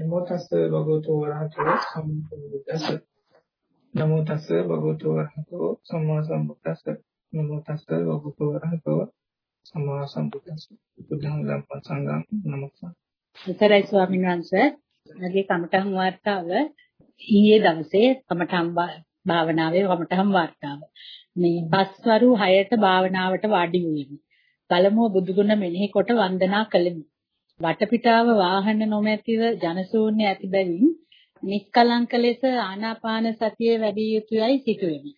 නමෝ තස්ස භගවතු වරහතෝ සම්බුද්දස්ස. නමෝ තස්ස භගවතු වරහතෝ සම්මා සම්බුද්දස්ස. නමෝ තස්ස භගවතු වරහතෝ සම්මා සම්බුද්දස්ස. බුද්ධං ධම්මං සංඝං නමස්කාර ඉතරයි ස්වාමීන් වහන්සේ. මගේ කමඨම් වාර්තාව ඊයේ දවසේ කමඨම් භාවනාවේ කමඨම් වාර්තාව. මේ පස්වරු 6ට භාවනාවට වාඩි වුෙමි පළමුව බුදුගුණ මෙනෙහි කොට වන්දනා කළෙමි. වටපිටාව වාහන නොමැතිව ජනශූන්‍ය ඇති බැවින් නිස්කලංක ලෙස ආනාපාන සතිය වැඩි යුතුයයි සිටුවෙමි.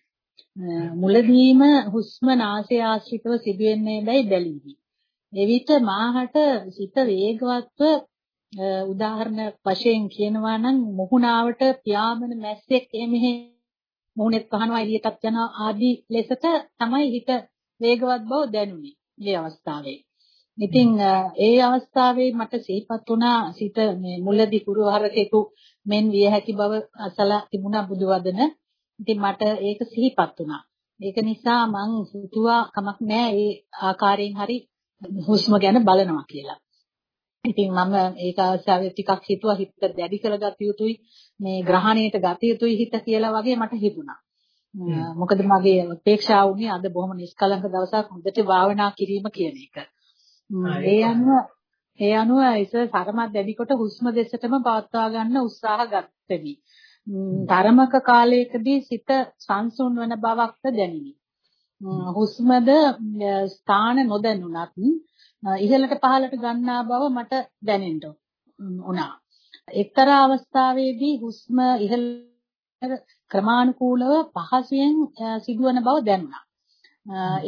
මුලදීම හුස්ම නාසය ආශ්‍රිතව සිදුවෙන්නේ බැයි බැලීමි. එවිට මාහට සිත වේගවත්ව උදාහරණ වශයෙන් කියනවා නම් මුහුණාවට පියාඹන මැස්සෙක් එමෙහෙ මුහුණෙත් පහනවා එළියටත් යනවා ආදී ලෙසට තමයි හිත වේගවත් බව දැනුනේ මේ අවස්ථාවේ. ඉතින් ඒ අවස්ථාවේ මට සිහිපත් වුණා සිත මේ මුලදී කුරුහරකෙකු මෙන් විය හැකි බව අසලා තිබුණා බුදුවදන. ඉතින් මට ඒක සිහිපත් වුණා. ඒක නිසා මං හිතුවා කමක් නැහැ ඒ ආකාරයෙන් හරි හුස්ම ගැන බලනවා කියලා. ඉතින් මම ඒක අවස්ථාවේ ටිකක් හිතුවා හිත දැඩි කරගත යුතුයි මේ ග්‍රහණයට ගත යුතුයි හිත කියලා වගේ මට හිතුණා. මොකද මගේ අපේක්ෂාව උනේ අද බොහොම නිෂ්කලංක දවසක් හොඳට භාවනා කිරීම කියන එක. ඒ අනුව ඒ අනුව ඉස සරමත් දැඩිකොට හුස්ම දෙසටම පවත්වා ගන්න උත්සාහ ගත්තෙමි. ධර්මක කාලයකදී සිත සංසුන් වන බවක්ද දැනිනි. හුස්මද ස්ථාන නොදැනුණත් ඉහළට පහළට ගන්නා බව මට දැනෙන්න උනා. එක්තරා අවස්ථාවේදී හුස්ම ඉහළ ක්‍රමානුකූලව පහසුවෙන් සිදුවන බව දැනුණා.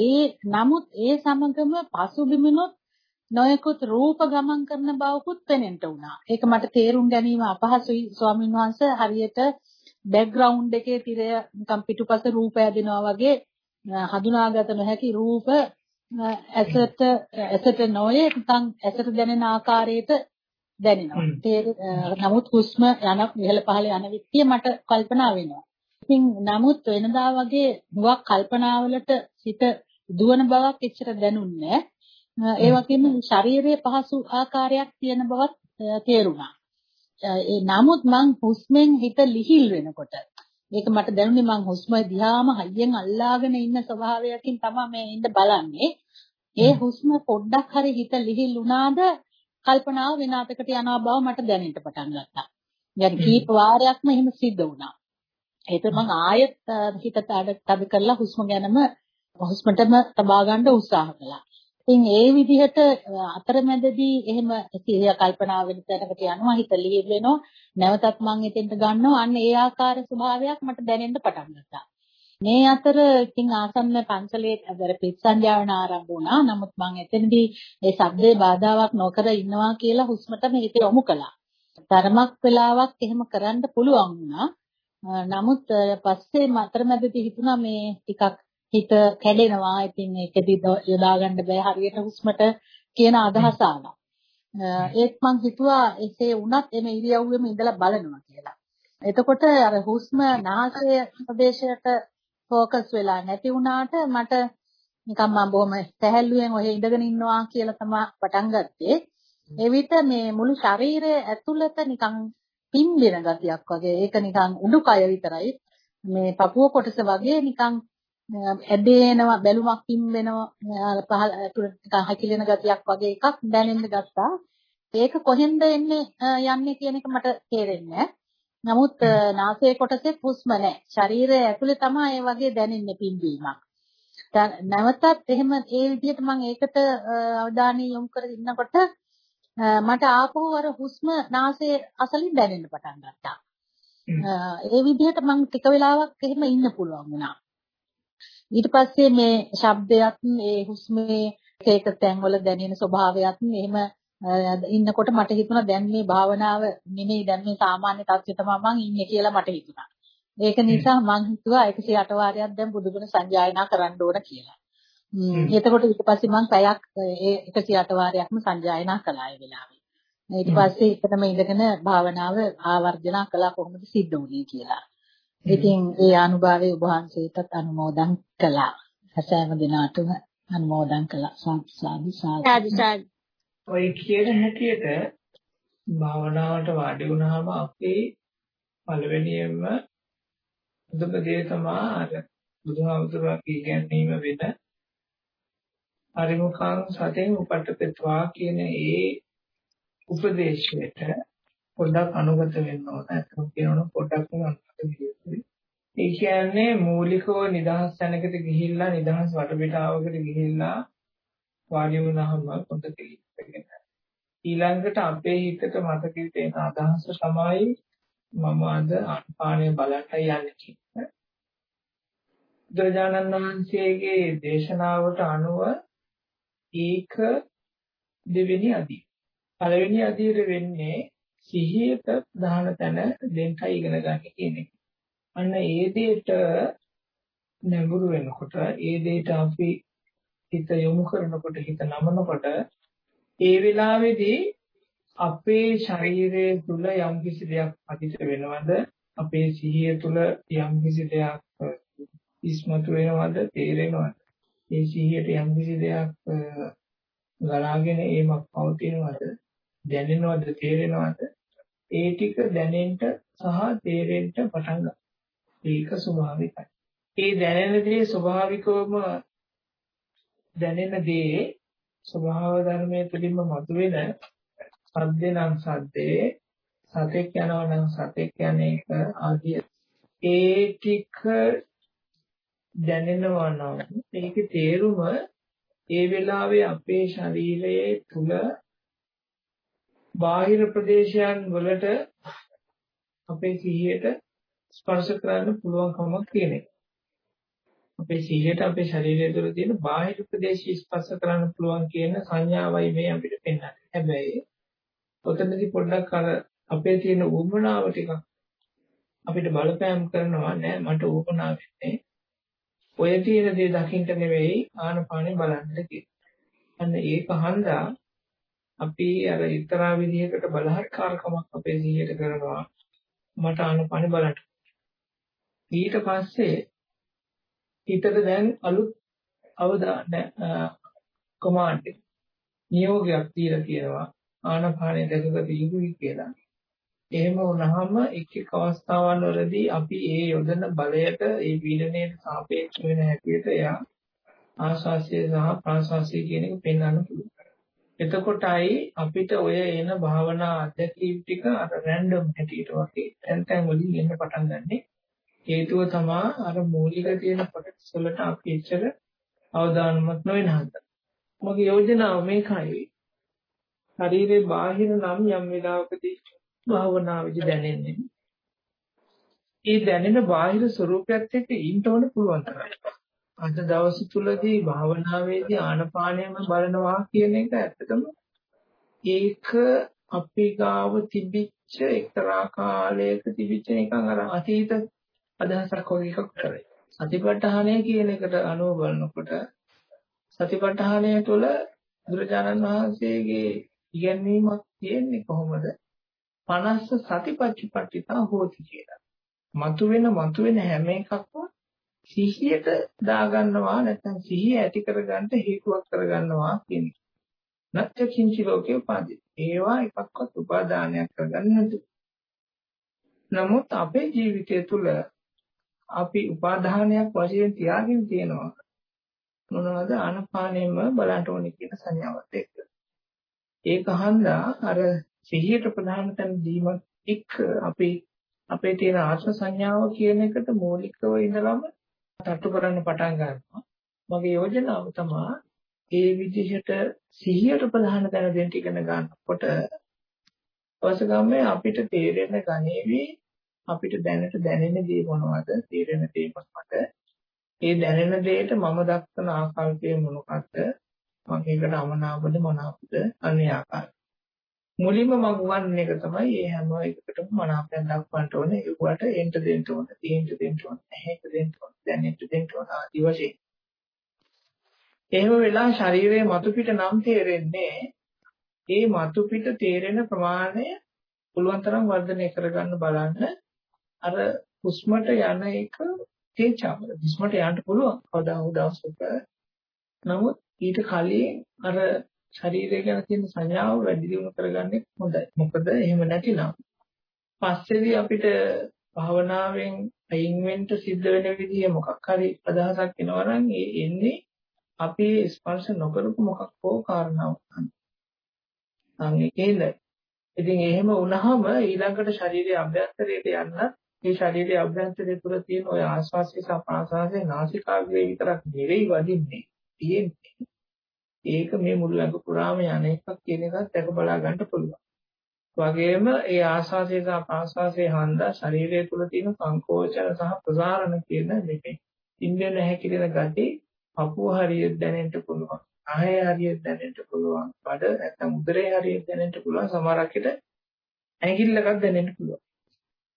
ඒ නමුත් ඒ සමගම පසුබිමිනොත් නොයෙකුත් රූප ගමන් කරන බවකුත් පෙනෙන්න වුණා. ඒක මට තේරුම් ගැනීම අපහසුයි ස්වාමීන් වහන්සේ හරියට බෑග්ග්‍රවුන්ඩ් එකේ තිරය නිකම් පිටුපස රූප ඇදෙනවා වගේ හඳුනාගත නොහැකි රූප ඇසට ඇසට නොයේ නිකම් ඇසට දැනෙන ආකාරයට දැනෙනවා. නමුත් හුස්ම යන ඉහළ පහළ යන විත්තිය මට කල්පනා වෙනවා. ඉතින් නමුත් වෙනදා වගේ මුවක් කල්පනාවලට සිත දුවන බවක් එච්චර දැනුන්නේ ඒ වගේම ශරීරයේ පහසු ආකාරයක් තියෙන බවත් තේරුණා. ඒ නමුත් මං හුස්මෙන් හිත ලිහිල් වෙනකොට මේක මට දැනුනේ මං හුස්ම දිහාම හයියෙන් අල්ලාගෙන ඉන්න ස්වභාවයකින් තමයි මේ ඉන්න බලන්නේ. ඒ හුස්ම පොඩ්ඩක් හරි හිත ලිහිල් වුණාද කල්පනාව වෙන අතකට යනවා බව මට දැනෙන්න පටන් ගත්තා. يعني කීප වාරයක්ම එහෙම සිද්ධ වුණා. ඒක මං ආයෙත් හිත තද කරලා හුස්ම ගැනම හුස්මටම තබා ගන්න උත්සාහ කළා. ඉතින් ඒ විදිහට අතරමැදදී එහෙම සිහිය කල්පනා වෙන තැනකට යනවා හිත ලිහිල් වෙනවා. නැවතත් මං එතෙන්ට ගන්නවා අන්න ඒ ආකාර ස්වභාවයක් මට දැනෙන්න පටන් ගත්තා. මේ අතර ඉතින් ආසන්න පන්සලේ අර පිටසංජාවන ආරම්භ වුණා. නමුත් මං එතනදී ඒ ශබ්දේ බාධාවක් නොකර ඉන්නවා කියලා හුස්මටම හිත යොමු කළා. තරමක් වෙලාවක් එහෙම කරන්න පුළුවන් වුණා. නමුත් පස්සේ අතරමැදදී හිතුණා මේ ටිකක් හිත කැඩෙනවා. ඉතින් ඒකෙදි යොදා ගන්න බෑ හරියට හුස්මට කියන අදහස ආවා. ඒත් මං හිතුවා එසේ වුණත් එමෙ ඉරියව්වෙම ඉඳලා බලනවා කියලා. එතකොට අර හුස්ම නාසය ප්‍රදේශයට ફોકસ වෙලා නැති වුණාට මට නිකන් මම බොහොම සැහැල්ලුවෙන් ඔහෙ ඉඳගෙන ඉන්නවා කියලා තමයි පටන් ගත්තේ. එවිට මේ මුළු ශරීරයේ ඇතුළත නිකන් පිම්බෙන ගතියක් වගේ. ඒක නිකන් උඩුකය විතරයි. මේ පපුව කොටස වගේ නිකන් ඇදේනවා බැලුමක් පිම්බෙනවා පහළ නිකන් හැකිලෙන ගතියක් වගේ එකක් දැනෙන්න ගත්තා. ඒක කොහෙන්ද එන්නේ යන්නේ කියන එක මට තේරෙන්නේ නමුත් නාසයේ කොටසෙත් හුස්ම නැහැ. ශරීරයේ ඇතුලේ තමයි ඒ වගේ දැනෙන්නේ පිම්බීමක්. නැවතත් එහෙම ඒ විදිහට මම ඒකට අවධානය යොමු කර ඉන්නකොට මට ආපහු අර හුස්ම නාසයේ අසලින් දැනෙන්න පටන් ගත්තා. ඒ විදිහට මම ටික වෙලාවක් එහෙම ඉන්න පුළුවන් වුණා. ඊට පස්සේ මේ ශබ්දයක් ඒ හුස්මේ එක තැන්වල දැනෙන ස්වභාවයක් එහෙම ඉන්නකොට මට හිතුණා දැන් මේ භාවනාව නෙමෙයි දැන් මේ සාමාන්‍ය තත්ත්වය තමයි මම ඉන්නේ කියලා මට හිතුණා. ඒක නිසා මම හිතුවා 108 වාරයක් දැන් බුදුගුණ සංජායනා කරන්න ඕන කියලා. එතකොට ඊට පස්සේ මම පැයක් ඒ 108 වාරයක්ම සංජායනා කළා ඒ වෙලාවේ. ඊට පස්සේ එකතම ඉඳගෙන භාවනාව ආවර්ජනා කළා කොහොමද සිද්ධ වුනේ කියලා. ඉතින් ඒ අනුභවයේ ඔබ වහන්සේටත් අනුමෝදන් කළා. සෑම දිනාටම අනුමෝදන් කළා. සාදු සාදු ඔය කියන හැටියට භාවනාවට වාඩි වුණාම අපේ පළවෙනියෙන්ම මුදම දේ තමයි අර බුදුහාමුදුරුවෝ කියන්නේම වෙන පරිමුඛං සතෙන් උපට්ඨපෙත්වා කියන ඒ උපදේශයට පොඩ්ඩක් අනුගත වෙන්න ඕන. අතන කියනවනම් පොඩ්ඩක් අනුගත වෙන්න ඒ කියන්නේ මූලිකව නිදහස් තැනකට ගිහිල්ලා නිදහස් වටපිටාවකට ගිහිල්ලා වාඩි වුණාම පොත තේින්න. ඊළඟට අපේ හිතට මතකෙට එන අදහස තමයි මම අද ආපානය බලන්න යන්නේ කියන්නේ. බුදුරජාණන් වහන්සේගේ දේශනාවට අනුව ඒක දෙවෙනි අදී. පළවෙනි අදියට වෙන්නේ සිහියට දාන තැන දෙන්නයි ඉගෙන ගන්න කියන එක. අන්න ඒ දෙයට නැඹුරු වෙනකොට ඒ දෙයට අපි හිත යොමු කරනකොට හිත නමනකොට ඒ වෙලාවේදී අපේ ශරීරයේ තුල යම් කිසි දෙයක් අදිට වෙනවද? අපේ සිහිය තුල යම් කිසි දෙයක් ඉස්මතු වෙනවද? තේරෙනවද? ඒ සිහියට යම් කිසි දෙයක් ගලාගෙන ඒමක් පවතිනවද? දැනෙනවද? තේරෙනවද? ඒ ටික දැනෙන්න සහ තේරෙන්න පටන් ගන්නවා. ඒක ස්වභාවිකයි. ඒ දැනෙන දේ ස්වභාවිකවම දැනෙන දේ ස්වභාව ධර්මයේ තුලින්ම මතුවෙන සද්දේ නම් සද්දේ සතෙක් යනවා නම් සතෙක් යන එක ආදී ඒ ටික දැනෙනවා නම් ඒකේ තේරුම ඒ වෙලාවේ අපේ ශරීරයේ තුල බාහිර ප්‍රදේශයන් වලට අපේ සිහියට ස්පර්ශ කරන්න පුළුවන්කමක් තියෙන එක. අපේ සිහියට අපේ ශරීරය තුළ තියෙන බාහිර ප්‍රදේශي ස්පර්ශ කරන්න පුළුවන් කියන සංඥාවයි මේ අපිට පෙන්වන්නේ. හැබැයි ඔතනදී පොඩ්ඩක් අර අපේ තියෙන උවමනාව ටිකක් අපිට බලපෑම් කරනවා නෑ මට උවමනා වෙන්නේ. ඔය තියෙන දේ දකින්න නෙවෙයි ආනපානෙ බලන්න කියලා. අන්න ඒක හන්දා අපි අර ඉතරා විදිහකට බලහත්කාරකමක් අපේ සිහියට කරනවා මට ආනපානෙ බලන්න. ඊට පස්සේ හිතට දැන් අලුත් අවදාන කමාන්ඩ් නියෝගයක් දීලා තියෙනවා ආනපානය දැකගත යුතුයි කියලා. එහෙම වුණාම එක් එක් අවස්ථාවන් වලදී අපි ඒ යොදන බලයට ඒ පීඩනයට සාපේක්ෂ වෙන හැටියට එයා ආශාසය සහ ප්‍රාශාසය කියන එක පෙන්වන්න පුළුවන්. එතකොටයි අපිට ඔය එන භාවනා අධ්‍යක්ීම් ටික අර රැන්ඩම් හැටියට වගේ තැන් තැන් වලින් එන්න පටන් ගන්නෙ. හේතුව තමයි අර මූලික තියෙන කොටස් වලට අපි එච්චර අවධානමත් නොවෙන හන්ද. මගේ යෝජනාව මේකයි. ශරීරේ බාහිර නම් යම් වෙලාවකදී භාවනාවේදී දැනෙන්නේ. ඒ දැනෙන බාහිර ස්වરૂපයත් එක්ක ඉන්න ඕන පුළුවන් තරම්. අද දවස් තුලදී භාවනාවේදී ආනපානයම බලනවා කියන එක ඇත්තටම ඒක අපි ගාව තිබිච්ච එක්තරා කාලයක තිබිච්ච නිකන් අර අතීත අදහසක් වගේ එකක් කරේ. සතිපට්ඨානය කියන එකට අනුව බලනකොට සතිපට්ඨානය තුළ බුදුරජාණන් වහන්සේගේ ඉගැන්වීමක් තියෙන්නේ කොහොමද? 50 සතිපට්ඨිපට්ඨිතා හෝති කියලා. මතුවෙන මතුවෙන හැම එකක්ම සිහියට දාගන්නවා නැත්නම් සිහිය ඇති කරගන්න හේතුවක් කරගන්නවා කියන එක. නැත්‍ය කිංචි ලෝකේ උපාදී. ඒවා එකක්වත් උපාදානයක් කරගන්න නැතු. නමුත් අපේ ජීවිතය තුළ අපි උපාදානයක් වශයෙන් තියාගෙන තියෙනවා. මොනවද? ආනපානෙම බලන්න ඕනේ කියන සංඥාවත් එක්ක. ඒක හන්දා අර සිහියට ප්‍රධාන තැන දීමත් එක්ක අපි අපේ තියෙන ආත්ම සංඥාව කියන එකට මූලිකව ඉඳලම තට්ටු කරන්න පටන් ගන්නවා. මගේ යෝජනාව තමයි ඒ විදිහට සිහියට ප්‍රධාන තැන දෙන්න ඉගෙන ගන්නකොට අවසගම්මේ අපිට තේරෙන ගණේවි අපිට දැනට දැනෙන දේ මොනවද? තේරෙන දේ මොනවද? ඒ දැනෙන දෙයට මම දක්වන ආකල්පය මොනකද්ද මම ඒකට අමනාපද මනාපද? අනේ ආකාරය. මුලින්ම මම උගන්වන එක තමයි මේ හැම එකකටම මනාපයක් දක්වන්න ඕනේ. ඒකට එන්ට දෙන්න ඕනේ තීන්ට දෙන්න ඕනේ ඇහෙට දෙන්න ඕනේ දැනෙන්න දෙන්න ඕනේ ආදි වශයෙන්. එහෙම වෙලා ශරීරයේ මතු පිට නම් තේරෙන්නේ ඒ මතු පිට තේරෙන ප්‍රමාණය පුළුවන් තරම් වර්ධනය කරගන්න බලන්න අර හුස්මට යන එක තේචාවල හුස්මට යන්න පුළුවන් කවදා හෝ දවසක නමුත් ඊට කලින් අර ශරීරය ගැන තියෙන සංඥාව වැඩි දියුණු කරගන්නේ හොඳයි. මොකද එහෙම නැතිනම් පස්සේදී අපිට භාවනාවෙන් අයින් වෙන්න සිද්ධ වෙන විදිය මොකක් හරි අදහසක් එනවා නම් ඒ එන්නේ අපි ස්පර්ශ නොකරපු මොකක් හෝ කාරණාවක් තමයි. සංකේතද. ඉතින් එහෙම වුණාම ඊළඟට ශරීරයේ අභ්‍යන්තරයට යන්න මේ ශරීරයේ අභ්‍යන්තරය තුළ තියෙන ওই ආස්වාසිය සහ ප්‍රාසාසයේ නාසිකාග්‍රේ විතරක් නෙවෙයි වදින්නේ. තියෙන්නේ. ඒක මේ මුළු ඇඟ පුරාම යන එකක් කියන එකත් දැක බලා ගන්න පුළුවන්. වගේම ඒ ආස්වාදයේ සහ ප්‍රාස්වාදයේ හන්දා ශරීරය තුළ තියෙන සංකෝචන සහ ප්‍රසාරණ කියන දෙකේ ඉන්දියන හැකිලෙන ගති අපුව හරියට දැනෙන්න පුළුවන්. ආහය හරියට දැනෙන්න පුළුවන්. බඩ නැත්නම් උදරේ හරියට දැනෙන්න පුළුවන්. සමහරකට ඇඟිල්ලකක් දැනෙන්න පුළුවන්.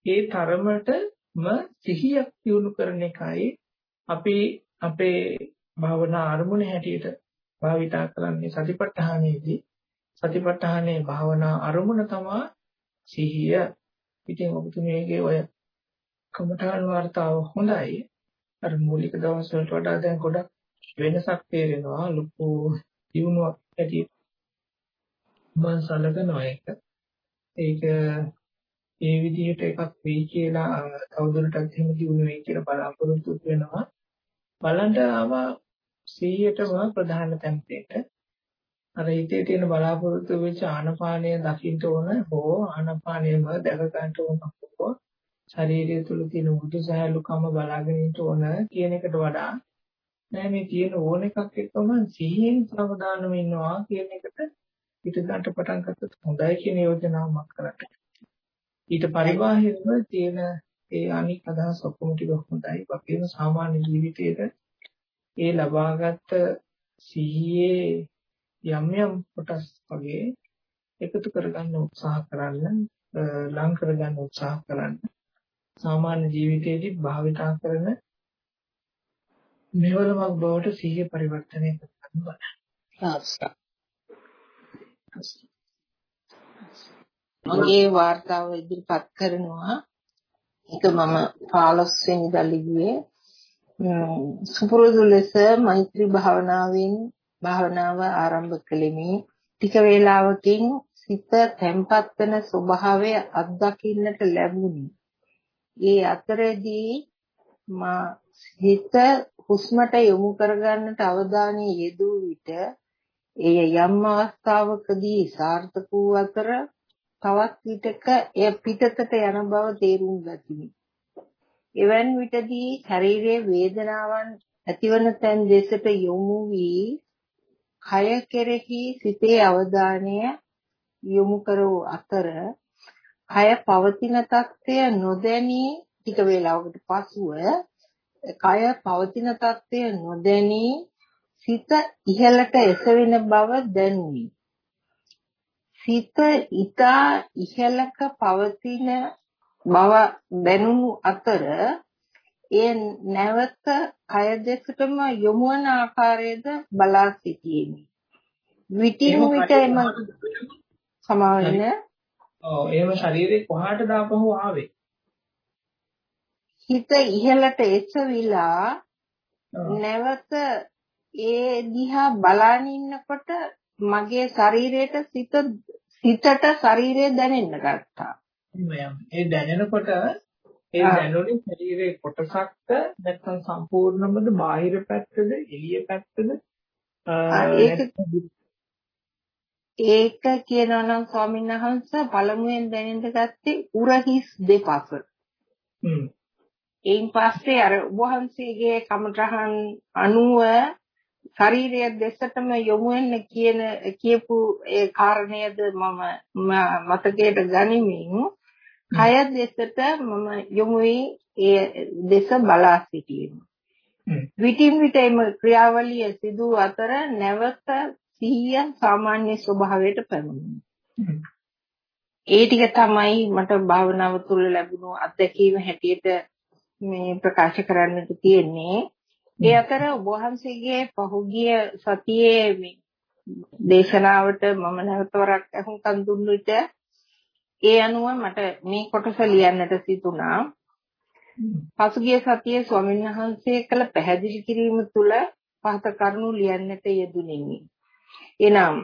ඒ තරමටම සිහියක් දියුණු කරන එකයි අපි අපේ භාවනා අරමුණ හැටියට භාවිතා කරන්නේ සතිපට්ඨානෙදී සතිපට්ඨානයේ භාවනා අරමුණ තමයි සිහිය. ඉතින් ඔබතුමියගේ ඔය කමඨාන් වර්තාව හොඳයි. අර මූලික දවස් වලට වඩා දැන් ගොඩක් වෙනසක් තේරෙනවා. ලොකු දියුණුවක් ඇති මම සලකනවා ඒක. ඒක ඒ විදිහට එකක් වෙයි කියලා තවදුරටත් එහෙම දියුණු වෙයි කියලා බලාපොරොත්තු වෙනවා. බලන්න ආවා 100ටම ප්‍රධාන තැන්පේට අර හිතේ තියෙන බලාපොරොත්තු වෙච්ච ආනපානය දකින්න ඕන හෝ ආනපානයම දැක ගන්න ඕන හෝ ශරීරය තුල තියෙන මුදු සහැල්ලුකම බලාගෙන ඉන්න ඕන කියන එකට වඩා නෑ මේ තියෙන ඕන එකක් එක්කම සිහියෙන් සවදානම ඉන්නවා කියන එකට පිට ගන්න පටන් ගත්තොත් හොඳයි කියන යෝජනාවක් කරන්න. ඊට පරිබාහිරව තියෙන ඒ අනික් අදහස් ඔක්කොම ටික හොඳයි. වගේම සාමාන්‍ය ජීවිතයේ ඒ ලබාගත් සිහියේ යම් යම් කොටස් වගේ එකතු කරගන්න උත්සාහ කරන්න ලං කරගන්න උත්සාහ කරන්න සාමාන්‍ය ජීවිතයේදී භාවිතා කරන මෙවලමක් බවට සිහිය පරිවර්තනය කරන්න බලන්න. මගේ වார்த்தාව ඉදිරිපත් කරනවා. ඒක මම 15 වෙනිදා ලිව්වේ. සුපුරුදු ලෙස මෛත්‍රී භාවනාවෙන් භාවනාව ආරම්භ කළෙමි. ටික වේලාවකින් සිත තැම්පත් වෙන ස්වභාවය අත්දකින්නට ලැබුණි. ඒ අතරේදී මා හිත හුස්මට යොමු කරගන්නට අවධානය යෙදූ විට එය යම් අවස්ථාවකදී සාර්ථක වූ අතර තවත් විටක එය පිටතට යන බව තේරුම් ගතිමි. එවන් විටදී ශරීරයේ වේදනාවන් ඇතිවන තැන් දෙසට යොමු වී කය කෙරෙහි සිතේ අවධානය යොමු කරව අතර කය පවතින తත්වය නොදැනී ටික වේලාවකට පසුව කය පවතින తත්වය නොදැනී සිත ඉහළට එසවෙන බව දැනුනි. සිත ඊතා ඉහළක පවතින බව දැනුණු අතර එය නැවත කය දෙසටම යොමු වන ආකාරයද බලා සිටියෙමි. විටින් විට එම සමාවෙන්න ඔව් එහෙම ශරීරේ කොහාට දාපහුව ආවේ? හිත ඉහළට එසවිලා නැවත ඒ දිහා බලන ඉන්නකොට මගේ ශරීරයට සිත සිතට ශරීරය දැනෙන්න ගත්තා. ඒ දැනෙනකොට ඒ දැනුනේ ශරීරයේ කොටසක්ද නැත්නම් සම්පූර්ණමද බාහිර පැත්තද එළිය පැත්තද ඒක කියනවා නම් ස්වාමීන් වහන්සේ පළමුවෙන් දැනෙන්න ගත්තේ උරහිස් දෙපස. හ්ම්. එයින් පස්සේ අර වහන්සේගේ කමඨහන් අනුව ශරීරය දෙසටම යොමු වෙන්න කියන කියපු ඒ කාරණයද මම මතකයට ගනිමින් කය දෙසට මම යොමු ඒ දෙස බලා සිටියෙමි. විටින් විට එම ක්‍රියාවලිය සිදු අතර නැවත සිහිය සාමාන්‍ය ස්වභාවයට පැමිණෙනවා. ඒ ටික තමයි මට භාවනාව තුළ ලැබුණු අත්දැකීම හැටියට මේ ප්‍රකාශ කරන්නට තියෙන්නේ. ඒ අතර ඔබ වහන්සේගේ පහුගිය සතියේ මේ දේශනාවට මම නැවත වරක් අහුම්කන් දුන්නු විට ඒ අනුව මට මේ කොටස ලියන්නට සිතුණා. පසුගිය සතියේ ස්වාමීන් වහන්සේ කළ පැහැදිලි කිරීම තුළ පහත කරුණු ලියන්නට යෙදුණෙමි. එනම්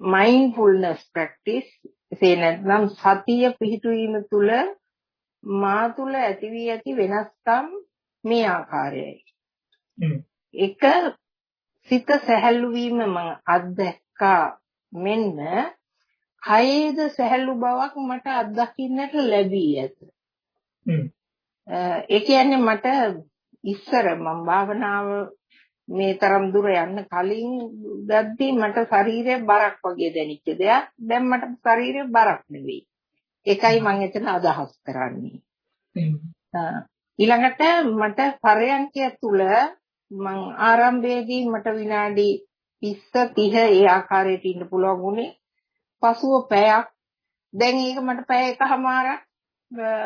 mindfulness practice එසේ නැත්නම් සතිය පිහිටුවීම තුළ මා තුළ ඇති වී ඇති වෙනස්කම් මේ ආකාරයයි. එක සිත සැහැල්ලු වීම මම අත්දැක්කා මෙන්න කයේද සැහැල්ලු බවක් මට අත්දකින්නට ලැබී ඇත. ඒ කියන්නේ මට ඉස්සර මම භාවනාව මේ තරම් දුර යන්න කලින් දැද්දී මට ශරීරය බරක් වගේ දැනෙච්ච දෙයක්. දැන් මට ශරීරය බරක් නෙවෙයි. ඒකයි මම එතන අදහස් කරන්නේ. ඊළඟට මට පරයන්කය තුල මං ආරම්භයේදී මට විනාඩි 20 30 ඒ ආකාරයට ඉන්න පුළුවන් වුණේ. පසුව පැයක් දැන් ඒක මට පැය එකමාරක්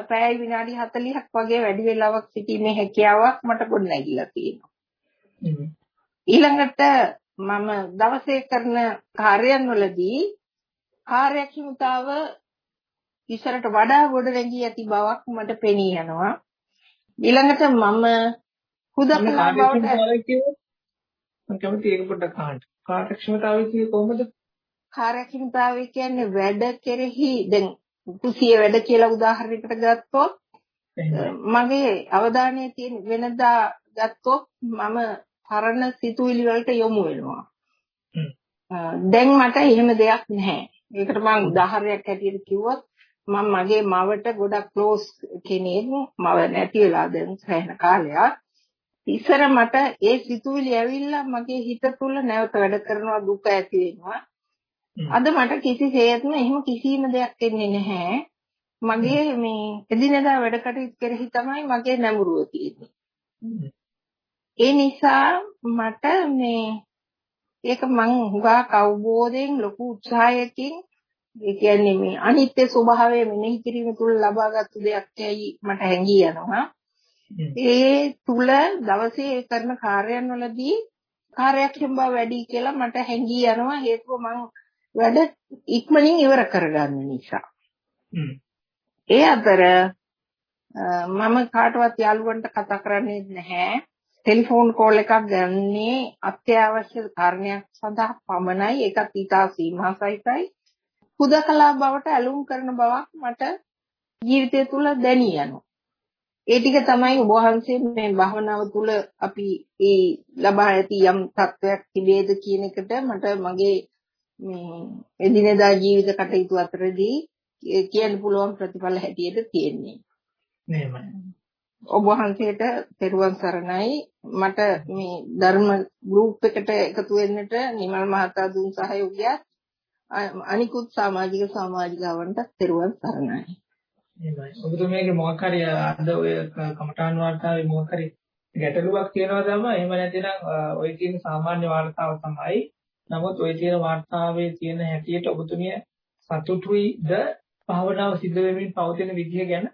පැය විනාඩි 40ක් වගේ වැඩි වෙලාවක් සිටීමේ හැකියාවක් මට ගොඩනැගිලා තියෙනවා. ඊළඟට මම දවසේ කරන කාර්යයන් වලදී කාර්යක්ෂමතාව ඉස්සරට වඩා ගොඩනැගී ඇති බවක් මට පෙනී යනවා. ඊළඟට මම හුදකලා බවට මම කැමති ඒක පොඩ්ඩක් අහන්න. කාර්යක්ෂමතාවය කියන්නේ කොහොමද? කාර්යක්ෂමතාවය කියන්නේ වැඩ කෙරෙහි දැන් කුසිය වැඩ කියලා උදාහරණයකට ගත්තොත් මගේ අවධානය තියෙන වෙනදා ගත්තොත් මම පරණ සිතුවිලි වලට යොමු වෙනවා. දැන් මට එහෙම දෙයක් නැහැ. ඒකට මම උදාහරණයක් හැටියට කිව්වොත් මම මගේ මවට ගොඩක් ක්ලෝස් කෙනෙක් මව නැති වෙලා දැන් සෑහෙන කාලයක්. ඉස්සර මට ඒ සිතුවිලි ඇවිල්ලා මගේ හිත තුල නැවත වැඩ කරනවා දුක ඇති වෙනවා. අද මට කිසිසේත්ම එහෙම කිසිම දෙයක් එන්නේ නැහැ. මගේ මේ එදිනෙදා වැඩ කටයුතු කෙරෙහි තමයි මගේ නැඹුරුව තියෙන්නේ. ඒ නිසා මට මේ ඒක මං හුඟා අවබෝධයෙන් ලොකු උත්සාහයකින් ඒ කියන්නේ මේ අනිත්‍ය ස්වභාවය මෙනෙහි කිරීම තුළ ලබාගත් දෙයක් ඇයි මට හැඟී යනවා. ඒ තුල දවසේ කරන කාර්යයන් වලදී කාර්යක්ෂම බව වැඩි කියලා මට හැඟී යනවා හේතුව මං වැඩ ඉක්මනින් ඉවර කරගන්න නිසා. ඒ අතර මම කාටවත් යාළුවන්ට කතා කරන්නේ නැහැ. ටෙලිෆෝන් කෝල් එකක් ගන්නේ අත්‍යවශ්‍ය කාරණයක් සඳහා පමණයි. ඒකත් ඊටා සීමාසහිතයි. හුදකලා බවට ඇලුම් කරන බවක් මට ජීවිතය තුළ දැනී යනවා. ඒ ටික තමයි ඔබ වහන්සේ මේ භවනාව තුළ අපි ඒ ලබා ඇති යම් තත්වයක් තිබේද කියන එකට මට මගේ මේ එදිනෙදා ජීවිත කටයුතු අතරදී කියන්න පුළුවන් ප්‍රතිඵල හැටියට තියෙන්නේ. එහෙමයි. ඔබ වහන්සේට පෙරුවන් සරණයි මට මේ ධර්ම ගෲප් එකට එකතු වෙන්නට නිමල් මහතා දුන් සහයෝගයත් අනිකුත් සමාජික සමාජිකාවන්ට පෙරුවන් සරණයි. ඔබතුමියගේ මොකක් හරි අද ඔය කමඨාන් වාර්තාවේ මොකක් හරි ගැටලුවක් තියෙනවා තමයි. එහෙම නැතිනම් ඔය කියන සාමාන්‍ය වාර්තාව තමයි. නමුත් ඔය තියෙන වාර්තාවේ තියෙන හැටියට ඔබතුමිය සතුටුයිද භාවනාව සිද්ධ වෙමින් පවතින විදිහ ගැන?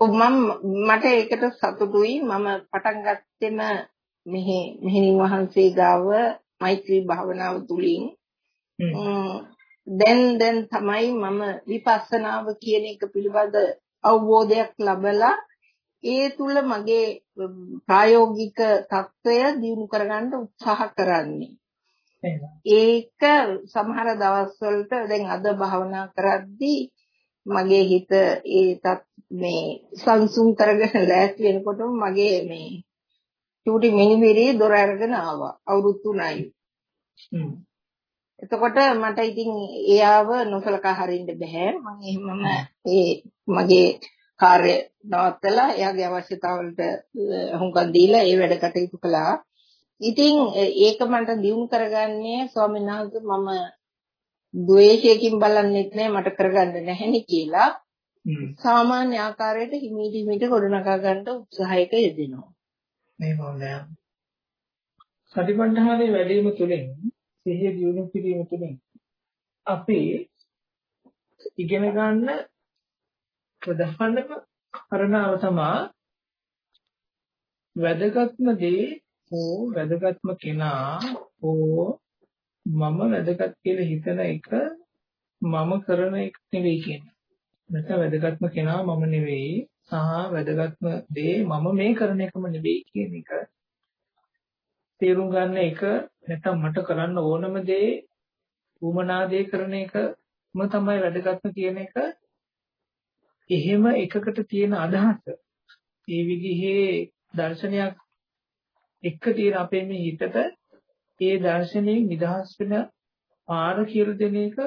මම මට ඒකට සතුටුයි. මම පටන් ගත්තෙම මෙහි මෙහෙණින් වහන්සේ ගාව මෛත්‍රී භාවනාව තුලින් දැන් දැන් තමයි මම විපස්සනාව කියන එක පිළිබඳ අවබෝධයක් ලබලා ඒ තුල මගේ ප්‍රායෝගික తত্ত্বය දියුණු කරගන්න උත්සාහ කරන්නේ. ඒක සමහර දවස්වලට දැන් අද භාවනා කරද්දී මගේ හිත ඒ මේ සංසුන් කරගෙන ලෑස්ති වෙනකොටම මගේ මේ චූටි මිනිමිරි දොර අරගෙන ආවා. අවුරුදු 3යි. එතකොට මට ඉතින් එයාව නොසලකා හරින්න බෑ. මම එහෙමම ඒ මගේ කාර්ය නවත්තලා එයාගේ අවශ්‍යතාවලට හුඟක් දීලා ඒ වැඩ කටයුතු කළා. ඉතින් ඒක මට දියුණු කරගන්නේ ස්වාමීන් වහන්සේ මම ද්වේෂයකින් බලන්නෙත් නෑ මට කරගන්න නැහෙනි කියලා සාමාන්‍ය ආකාරයට හිමීට හිමීට ගොඩනගා ගන්න උත්සාහයක යෙදෙනවා. මේ මොනවාද? සතිපට්ඨානයේ වැඩිම තුලින් සිහිය දියුණු කිරීම තුළින් අපි ඉගෙන ගන්න ප්‍රධානම කරණාව තමයි වැදගත්ම දේ හෝ වැදගත්ම කෙනා හෝ මම වැදගත් කියලා හිතන එක මම කරන එක නෙවෙයි කියන්නේ. නැත්නම් වැදගත්ම කෙනා මම නෙවෙයි සහ වැදගත්ම දේ මම මේ කරන එකම නෙවෙයි කියන එක තේරුම් ගන්න එක නැත්නම් මට කරන්න ඕනම දේ උමනාදේ කරන එකම තමයි වැදගත්ම කියන එක එහෙම එකකට තියෙන අදහස ඒ විදිහේ දර්ශනයක් එක්ක තියෙන අපේ මේ හිතට ඒ දර්ශනයෙන් නිදහස් වෙන පාර කියලා දෙන එක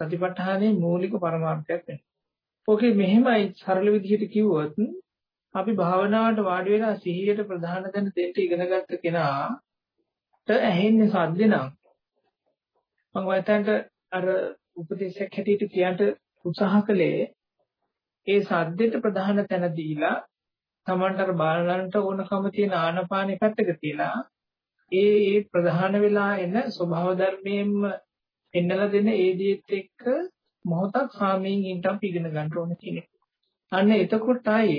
සතිපට්ඨානයේ මූලික පරමාර්ථයක් වෙනවා. ඕකේ මෙහෙමයි සරල විදිහට කිව්වොත් අපි භාවනාවට වාඩි වෙලා සිහියට ප්‍රධාන දැන දෙන්න ඉගෙන ගත්ත කෙනාට ඇහෙන්නේ සද්ද නම් මම වයිතන්ට අර උපදේශයක් හැටියට කියන්න උත්සාහ කළේ ඒ සද්දෙට ප්‍රධාන තැන දීලා Tamanට අර බාලනන්ට ඕනකම තියෙන ආනපානෙ පැත්තක තියලා ඒ ඒ ප්‍රධාන වෙලා එන ස්වභාව ධර්මයෙන්ම එන්නලා දෙන ඒ දේත් එක්ක මොහොතක් සාමයෙන් ඉන්න අපි ඉගෙන ගන්න ඕන කියන එක. අන්න එතකොටයි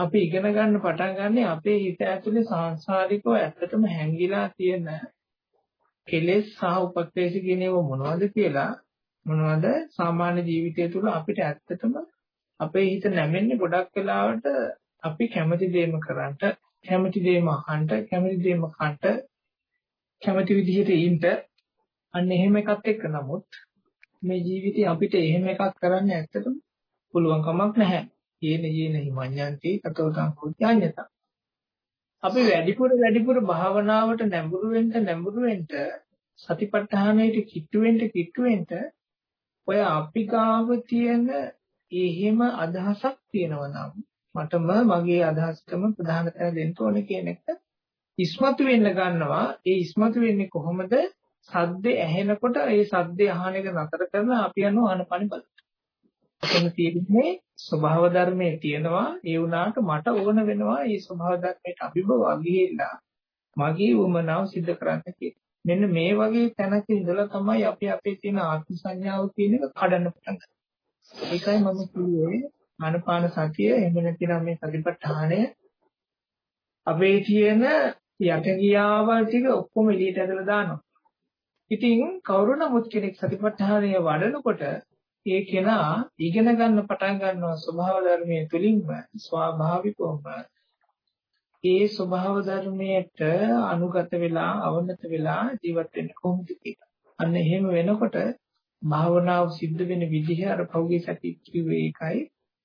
අපි ඉගෙන ගන්න පටන් ගන්න අපේ හිත ඇතුලේ සාංශාරිකව ඇත්තටම හැංගිලා තියෙන කෙලෙස් සහ උපක්ලේශ කියන ඒවා මොනවද කියලා මොනවද සාමාන්‍ය ජීවිතය තුළ අපිට ඇත්තටම අපේ හිත නැමෙන්නේ ගොඩක් වෙලාවට අපි කැමති දේම කරන්නට කැමති දේම අහන්න කැමති දේම කන්න කැමති විදිහට ඉන්න අන්න එහෙම එකත් එක්ක නමුත් මේ ජීවිතේ අපිට එහෙම එකක් කරන්න ඇත්තටම පුළුවන් කමක් නැහැ. යේන යේන හිමඤ්ඤන්ති තතෝතං කුත්‍යඤ්ඤත. අපි වැඩිපුර වැඩිපුර භාවනාවට නැඹුරු වෙන්න නැඹුරු වෙන්න සතිපට්ඨානයට කිට්ටු වෙන්න කිට්ටු වෙන්න ඔය අපි ගාව තියෙන එහෙම අදහසක් තියෙනවා නම් මටම මගේ අදහසටම ප්‍රධාන තැන දෙන්න ඕනේ කියන එක ඉස්මතු වෙන්න ගන්නවා ඒ ඉස්මතු වෙන්නේ කොහොමද සද්දේ ඇහෙනකොට ඒ සද්දේ අහන එක නතර කරලා අපි යනවා ආනපන බලන්න. එතන තියෙන්නේ ස්වභාව ධර්මයේ තියෙනවා ඒ වුණාට මට ඕන වෙනවා මේ ස්වභාව ධර්මයට අභිභව ගිහිල්ලා මගේ උමනාව සිද්ධ කරන්න කියලා. මෙන්න මේ වගේ තැනක ඉඳලා තමයි අපි අපේ තියෙන ආත්ම සංඥාව කියන එක කඩන්න පටන් ගන්නේ. ඒකයි මම කිව්වේ ආනපාන සතිය එහෙම නැතිනම් මේ සතිපට්ඨානය අපේ තියෙන යටගියාවල් ටික ඔක්කොම එළියට ඇදලා දානවා. ඉතින් කවුරු නමුත් කෙනෙක් සතිපට්ඨානය වඩනකොට ඒ කෙනා ඉගෙන ගන්න පටන් ගන්නවා ස්වභාව ධර්මයේ තුලින්ම ස්වාභාවිකවම ඒ ස්වභාව ධර්මයට අනුගත වෙලා අවනත වෙලා ජීවත් වෙන්න කොහොමද කියලා. අන්න එහෙම වෙනකොට භාවනාව සිද්ධ වෙන විදිහ අර පෞගේ සති කිව්වේ ඒකයි.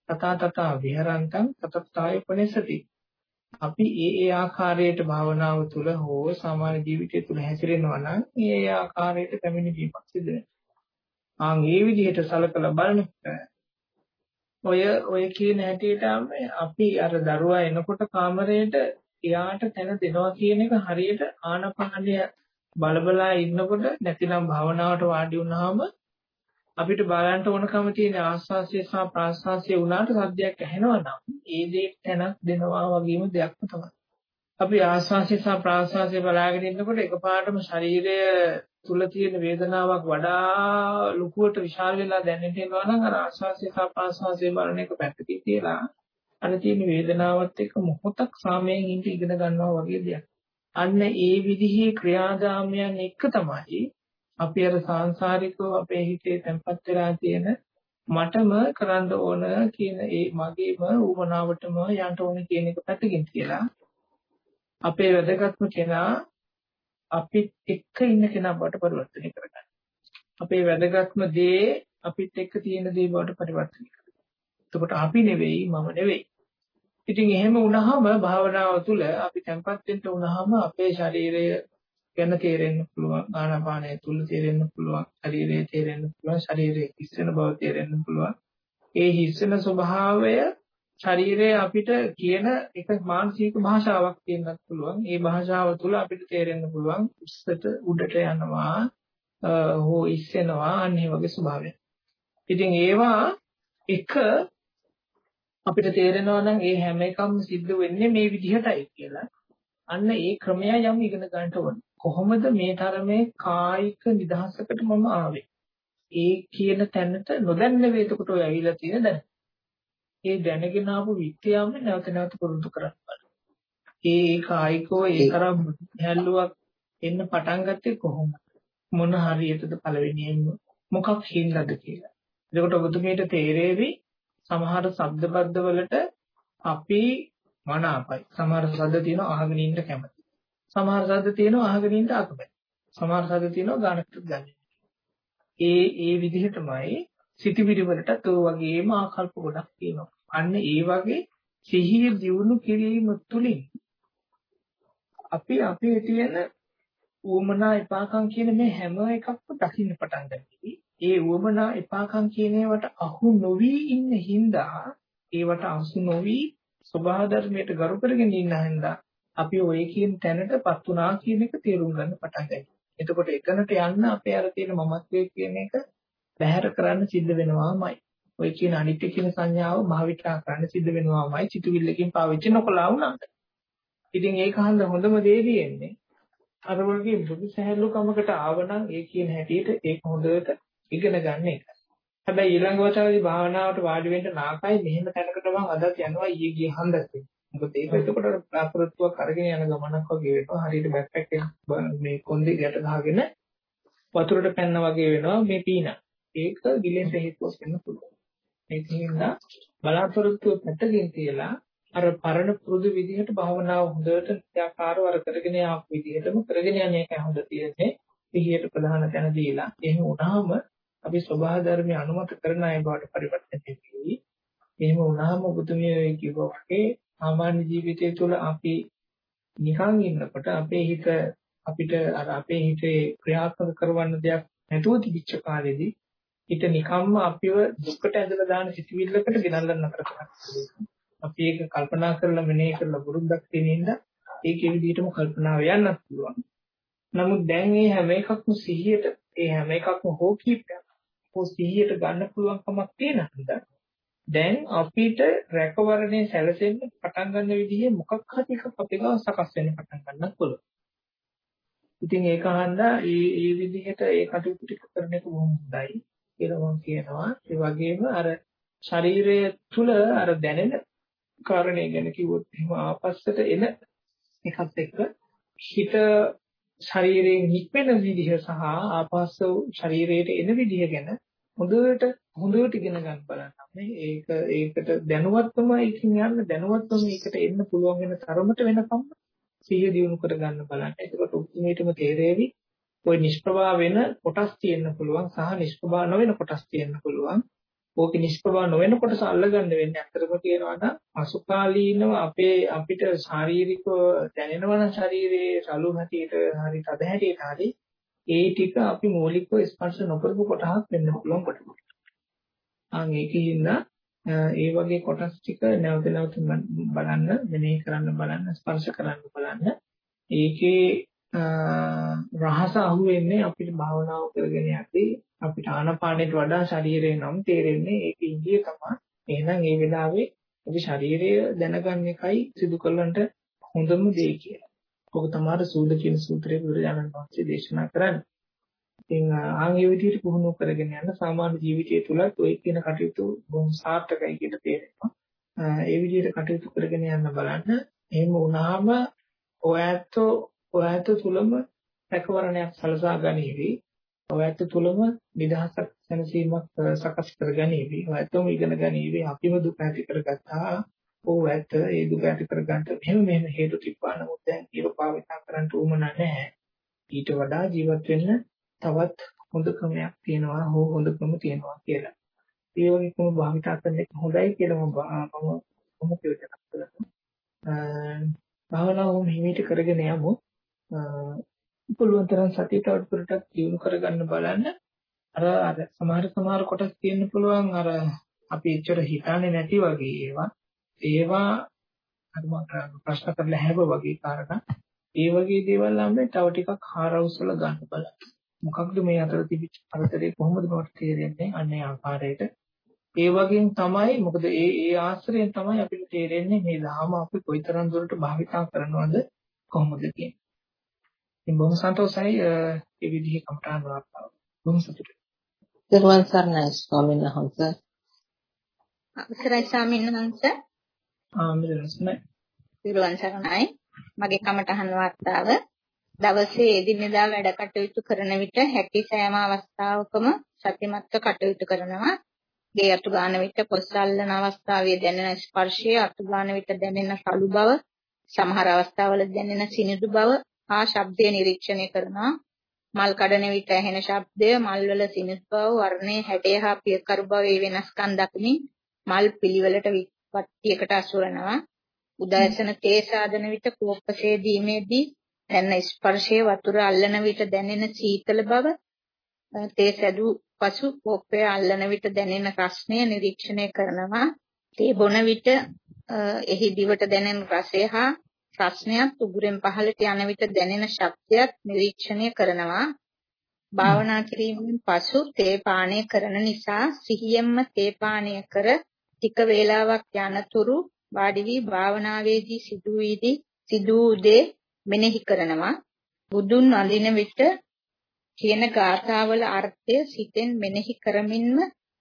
තථා තථා විහරන්තං තතත්තාය පනසති. අපි ඒ ඒ ආකාරයට භාවනාව තුළ හෝ සාමාන්‍ය ජීවිතය තුළ හැසිරෙනවා නම් ඒ ඒ ආකාරයට පැමිණීමක් සිදු වෙනවා. ආන් මේ විදිහට සලකලා බලනකොට ඔය ඔය කියන හැටියට අපි අර දරුවා එනකොට කාමරේට එයාට තැන දෙනවා කියන එක හරියට ආනපානය බලබලා ඉන්නකොට නැතිනම් භාවනාවට වාඩි වුණාම අපිට බලන්න ඕනකම තියෙන ආස්වාසිය සහ ප්‍රාස්වාසිය උනාට සද්දයක් ඇහෙනවා නම් ඒ දෙයට තැනක් දෙනවා වගේම දෙයක්ම තමයි. අපි ආස්වාසිය සහ ප්‍රාස්වාසිය බලාගෙන ඉන්නකොට එකපාරටම ශරීරය තුල තියෙන වේදනාවක් වඩා ලොකුවට විශාල වෙලා දැනෙන්න එනවා නම් අර ආස්වාසිය සහ ප්‍රාස්වාසිය බලන එක පැත්තකින් තියලා අර තියෙන වේදනාවත් එක්ක මොහොතක් සාමයෙන් ඉඳ ඉගෙන ගන්නවා වගේ දෙයක්. අන්න ඒ විදිහේ ක්‍රියාදාමයන් එක්ක තමයි අපි අර සාංශාරිකව අපේ හිතේ තැම්පත් වෙලා තියෙන මටම කරන්න ඕන කියන ඒ මගේම ඌමනාවටම යන්න ඕන කියන එක පැත්තකින් තියලා අපේ වැදගත්ම කෙනා අපිත් එක්ක ඉන්න කෙනා බවට පරිවර්තනය කරගන්න. අපේ වැදගත්ම දේ අපිත් එක්ක තියෙන දේ බවට පරිවර්තනය කරගන්න. එතකොට අපි නෙවෙයි මම නෙවෙයි. ඉතින් එහෙම වුණාම භාවනාව තුළ අපි තැම්පත් වෙන්න වුණාම අපේ ශරීරය ගැන තේරෙන්න පුළුවන් ආනාපානය තුල තේරෙන්න පුළුවන් ශරීරයේ තේරෙන්න පුළුවන් ශරීරයේ හිස්සන බව තේරෙන්න පුළුවන් ඒ හිස්සන ස්වභාවය ශරීරයේ අපිට කියන එක මානසික භාෂාවක් කියන්නත් පුළුවන් ඒ භාෂාව තුල අපිට තේරෙන්න පුළුවන් උස්සට උඩට යනවා හෝ ඉස්සෙනවා අන්නේ වගේ ස්වභාවයක් ඉතින් ඒවා එක අපිට තේරෙනවා නම් ඒ හැම එකම සිද්ධ වෙන්නේ මේ විදිහටයි කියලා අන්න ඒ ක්‍රමය යම් ඉගෙන ගන්නට ඕන. කොහොමද මේ තරමේ කායික නිදහසකට මම ආවේ? ඒ කියන තැනට නොදැන්න වේතකට ඔය ඇවිල්ලා තියෙන දැන. ඒ දැනගෙන ආපු විත්‍යාවම නැවත නැවත පුරුදු කරන්න බලන්න. ඒ කායිකව ඒ තරම් හැල්ලුවක් එන්න පටන් ගත්තේ කොහොමද? මොන හරියටද පළවෙනියෙන්ම මොකක් හින්දාද කියලා. එතකොට ඔබතුමීට තේරෙවි සමහර ශබ්දබද්ද වලට අපි මනාපයි. සමහර ශබ්ද තියෙනවා අහගෙන ඉන්න කැමති. සමහර ශබ්ද තියෙනවා අහගෙන ඉන්න අකමැති. සමහර ශබ්ද තියෙනවා ගානකට ගන්න. ඒ ඒ විදිහටමයි සිතිවිලි වලටත් ඔය වගේම ආකල්ප ගොඩක් තියෙනවා. අන්න ඒ වගේ සිහිය දියුණු කිරීම තුළින් අපි අපේ තියෙන උවමනා එපාකම් කියන මේ හැම එකක්ම දකින්න පටන් ගන්නවා. ඒ උවමනා එපාකම් කියන ඒවට අහු නොවි ඉන්න හින්දා ඒවට අහු නොවි ස්වභාව ධර්මයට ගරු කරගෙන ඉන්න හින්දා අපි ඔය කියන තැනටපත් වුණා කියන එක තේරුම් ගන්න පටන් ගන්නවා. එතකොට එකනට යන්න අපේ අර තියෙන මමත්වයේ කියන එක බැහැර කරන්න සිද්ධ වෙනවාමයි. ඔය කියන අනිත්‍ය කියන සංඥාව භාවිතා කරන්න සිද්ධ වෙනවාමයි. චිතුවිල්ලකින් පාවිච්චි නොකළා වුණාට. ඉතින් ඒක හන්ද හොඳම දේ තියෙන්නේ අර වගේ බුදු සහැල්ලුකමකට ආවනම් ඒ කියන හැටියට ඒක හොඳට ඉගෙන ගන්න එක. හැබැයි ඊළඟ වතාවේදී භාවනාවට වාඩි වෙන්න නාකයි මෙහෙම තැනකට මම අදත් යනවා ඊයේ ගිය හන්දත්. මොකද ඒක එතකොට ප්‍රාපෘත්තුවක් අරගෙන යන ගමනක් වගේ වෙනවා. හරියට බෑක්පැක් එක මේ කොන්දේ ගැට ගහගෙන වතුරට පැනන වගේ වෙනවා මේ පීන. ඒක ගිලෙන් හේතුවක් වෙන්න පුළුවන්. ඒක නිසා බලාපොරොත්තු පැත්තකින් තියලා අර පරණ පුරුදු විදිහට භාවනාව හොඳට ත්‍යාකාරව අර කරගෙන යාපු විදිහටම කරගෙන යන්නේ ඒක හොඳ තියෙන්නේ. සිහියට ප්‍රධාන තැන දීලා එහෙම වුණාම අපි ස්වභාව ධර්මයේ අනුමත කරන අය බවට පරිවර්තනය වෙයි. එහෙම වුණාම බුදුමිය කිව්වා වගේ සාමාන්‍ය ජීවිතය තුළ අපි නිකන් ඉන්නකොට අපේ හිත අපිට අර අපේ හිතේ ක්‍රියාත්මක කරවන්න දෙයක් නැතුව තිබිච්ච කාලෙදී හිත නිකම්ම අපිව දුකට ඇදලා දාන සිතුවිල්ලකට ගෙනල්ලා නතර කරනවා. අපි ඒක කල්පනා කරලා මෙනෙහි කරලා වරුද්දක් තියෙනින්ද ඒකේ විදිහටම කල්පනා වෙන්නත් පුළුවන්. නමුත් දැන් මේ හැම එකක්ම සිහියට ඒ හැම එකක්ම හෝ කීපයක් හෝ සිහියට ගන්න පුළුවන් කමක් තියෙන හින්දා දැන් අපිට රැකවරණය සැලසෙන්න පටන් ගන්න විදිහේ මොකක් හරි එකක් අපේ ගාව සකස් වෙන්න පටන් ගන්නත් පුළුවන්. ඉතින් ඒක හන්දා මේ මේ විදිහට ඒ කටයුතු ටික කරන එක බොහොම හොඳයි කියලා මම කියනවා. ඒ වගේම අර ශරීරය තුල අර දැනෙන කාරණේ ගැන කිව්වොත් එහෙම ආපස්සට එන එකත් එක්ක හිත ශරීරයෙන් නික්මෙන විදිහ සහ ආපස්සෝ ශරීරයට එන විදිහ ගැන හොඳට හොඳට ඉගෙන ගන්න බලන්න. මේක ඒකට දැනුවත්වම ඒකින් යන්න දැනුවත්වම ඒකට එන්න පුළුවන් වෙන තරමට වෙනකම් සිහිය දියුණු කර ගන්න බලන්න. එතකොට උත්මේටම තේරෙවි ওই නිෂ්ප්‍රභා වෙන කොටස් තියෙන්න පුළුවන් සහ නිෂ්ප්‍රභා නොවන කොටස් තියෙන්න පුළුවන්. ඕකේ නිෂ්ප්‍රභා නොවන කොටස අල්ලගන්න වෙන්නේ අතරම කියනවා නම් අසුකාලීනව අපේ අපිට ශාරීරිකව දැනෙනවා නම් ශරීරයේ රළු හැටියට හරි තද හැටියට හරි ඒ ටික අපි මූලිකව ස්පර්ශ නොකරපු කොටහක් වෙන්න පුළුවන් කොටස්. ආන් ඒකින්ද ඒ වගේ කොටස් ටික නැවත නැවත බලන්න, මෙනෙහි කරන්න බලන්න, ස්පර්ශ කරන්න බලන්න. ඒකේ රහස අහුවෙන්නේ අපිට භාවනාව කරගෙන යද්දී අපිට ආනපානෙට වඩා ශරීරය නම් තේරෙන්නේ ඒක ඉන්දිය තමයි. එහෙනම් ඒ වෙලාවේ අපි ශරීරය දැනගන්න එකයි සිදු කරලන්ට හොඳම දේ කියලා. ඔක තමයි සූද කියන සූත්‍රයේ බුදුරජාණන් වහන්සේ දේශනා කරන්නේ. ඉතින් ආන්ගේ විදිහට පුහුණු කරගෙන යන සාමාන්‍ය ජීවිතය තුලත් ওই කියන කටයුතු බොහොම සාර්ථකයි කියලා තේරෙනවා. ඒ විදිහට කටයුතු කරගෙන යන්න බලන්න. එහෙම වුණාම ඔයත් ඔයත් තුලම රැකවරණයක් සලසා ගනිවි. ඔයත් තුලම නිදහසක් සැනසීමක් සකස් කරගනිවි. ඔයත්ම ඉගෙන ගනිවි. අපිම දුක ඇති කරගත්තා. ඕ ඇත්ත ඒ දුක ඇති කරගන්න මෙහෙම මෙහෙම හේතු තිබ්බා නමුත් දැන් ඒක පාවිච්චි කරන්න උවමනා නැහැ. ඊට වඩා ජීවත් වෙන්න තවත් හොඳ ක්‍රමයක් තියෙනවා හෝ හොඳ ක්‍රම තියෙනවා කියලා. ඒ වගේ ක්‍රම භාවිතා කරන එක හොඳයි කියලා මම මම මම කියනවා කරනවා. භාවනාව මෙහිමිට කරගෙන යමු. පුළුවන් තරම් සතිය තවත් දුරටත් දියුණු කරගන්න බලන්න. අර අර සමහර සමහර කොටස් තියෙන්න පුළුවන් අර අපි එච්චර හිතන්නේ නැති වගේ ඒවා. ඒවා අර මම ප්‍රශ්න කරලා හැව වගේ කාරණා. ඒ වගේ දේවල් නම් තව ටිකක් හාරවුසල ගන්න බලන්න. මොකක්ද මේ අතර තිබිච්ච පරතරේ කොහොමද මට තේරෙන්නේ අන්නේ ආකාරයට ඒ වගේම තමයි මොකද ඒ ඒ ආශ්‍රයෙන් තමයි අපිට තේරෙන්නේ මේ ධාම අපි කොයිතරම් දුරට භාවිතා කරනවද කොහොමද කියන්නේ. ඉතින් බොහොම සන්තෝෂයි මේ විදිහේ කම්පටාන් වාර්තාව. බොහොම සතුටුයි. දරුවන් සර්ණයි ස්වාමීන් වහන්සේ. අවසරයි ස්වාමීන් වහන්සේ. ආ මෙලෙසයි. දරුවන් සර්ණයි. මගේ කමටහන් වාර්තාව දවසේ එදිනෙදා වැඩ කටයුතු කරන විට හැකි සෑම අවස්ථාවකම සතිමත්ව කටයුතු කරනවා. ගේ අතු ගන්න විට පොස්සල්ලන අවස්ථාවේ දැනෙන ස්පර්ශය අතු ගන්න විට දැනෙන සලු බව, සමහර අවස්ථාවල දැනෙන සිනිඳු බව හා ශබ්දය නිරීක්ෂණය කරනවා. මල් කඩන විට ඇහෙන ශබ්දය, මල්වල සිනිත් බව, වර්ණයේ හැඩය හා පියකරු බවේ වෙනස්කම් දක්මින් මල් පිළිවෙලට විපත්තියකට අසුරනවා. උදෑසන තේ සාදන විට කෝප්පසේ දීමේදී දැනෙන ස්පර්ශයේ වතුර අල්ලන විට දැනෙන සීතල බව, තේ සැදූ පසු කෝප්පය අල්ලන විට දැනෙන රස්නය නිරීක්ෂණය කරනවා. තේ බොන විට එහි දිවට දැනෙන රසය හා ප්‍රශ්නයක් උගුරෙන් පහළට යන විට දැනෙන ශබ්දයක් නිරීක්ෂණය කරනවා. භාවනා කිරීමෙන් පසු තේ පානය කරන නිසා සිහියෙන්ම තේ පානය කර ටික වේලාවක් යනතුරු වාඩි වී භාවනාවේදී සිදුවීදී සිදුවූ මෙනෙහි කරනවා. බුදුන් වඳින විට කියන ගාථාවල අර්ථය සිතෙන් මෙනෙහි කරමින්ම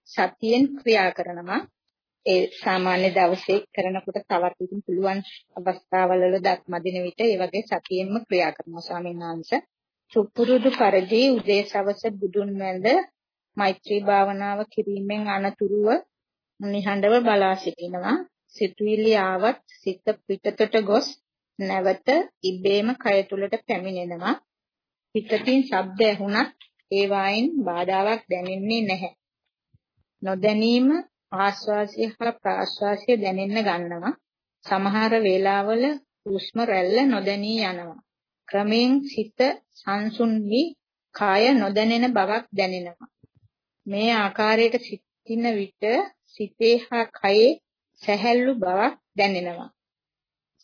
සතියෙන් ක්‍රියා කරනවා. ඒ සාමාන්‍ය දවසේ කරනකොට තවත් ඉතින් පුළුවන් අවස්ථාවල දත් මදින විට ඒ වගේ සතියෙන්ම ක්‍රියා කරනවා ස්වාමීන් වහන්සේ. සුපුරුදු පරිදි උදේ සවස බුදුන් වැඳ මෛත්‍රී භාවනාව කිරීමෙන් අනතුරුව නිහඬව බලා සිටිනවා. සිතුවිලි ආවත් සිත පිටතට ගොස් නැවත ඉබේම කය තුලට පැමිණෙනවා. පිටතින් ශබ්ද ඇහුණත් ඒ වයින් බාධාවක් දැනෙන්නේ නැහැ. නොදැනීම ආශ්වාසය හා ප්‍රාශ්වාසය දැනෙන්න ගන්නවා. සමහර වේලාවල හුස්ම රැල්ල නොදැනී යනවා. ක්‍රමෙන් සිත සංසුන් වී කාය නොදැනෙන බවක් දැනෙනවා. මේ ආකාරයට සිටින විට සිතේ හා කයේ සැහැල්ලු බවක් දැනෙනවා.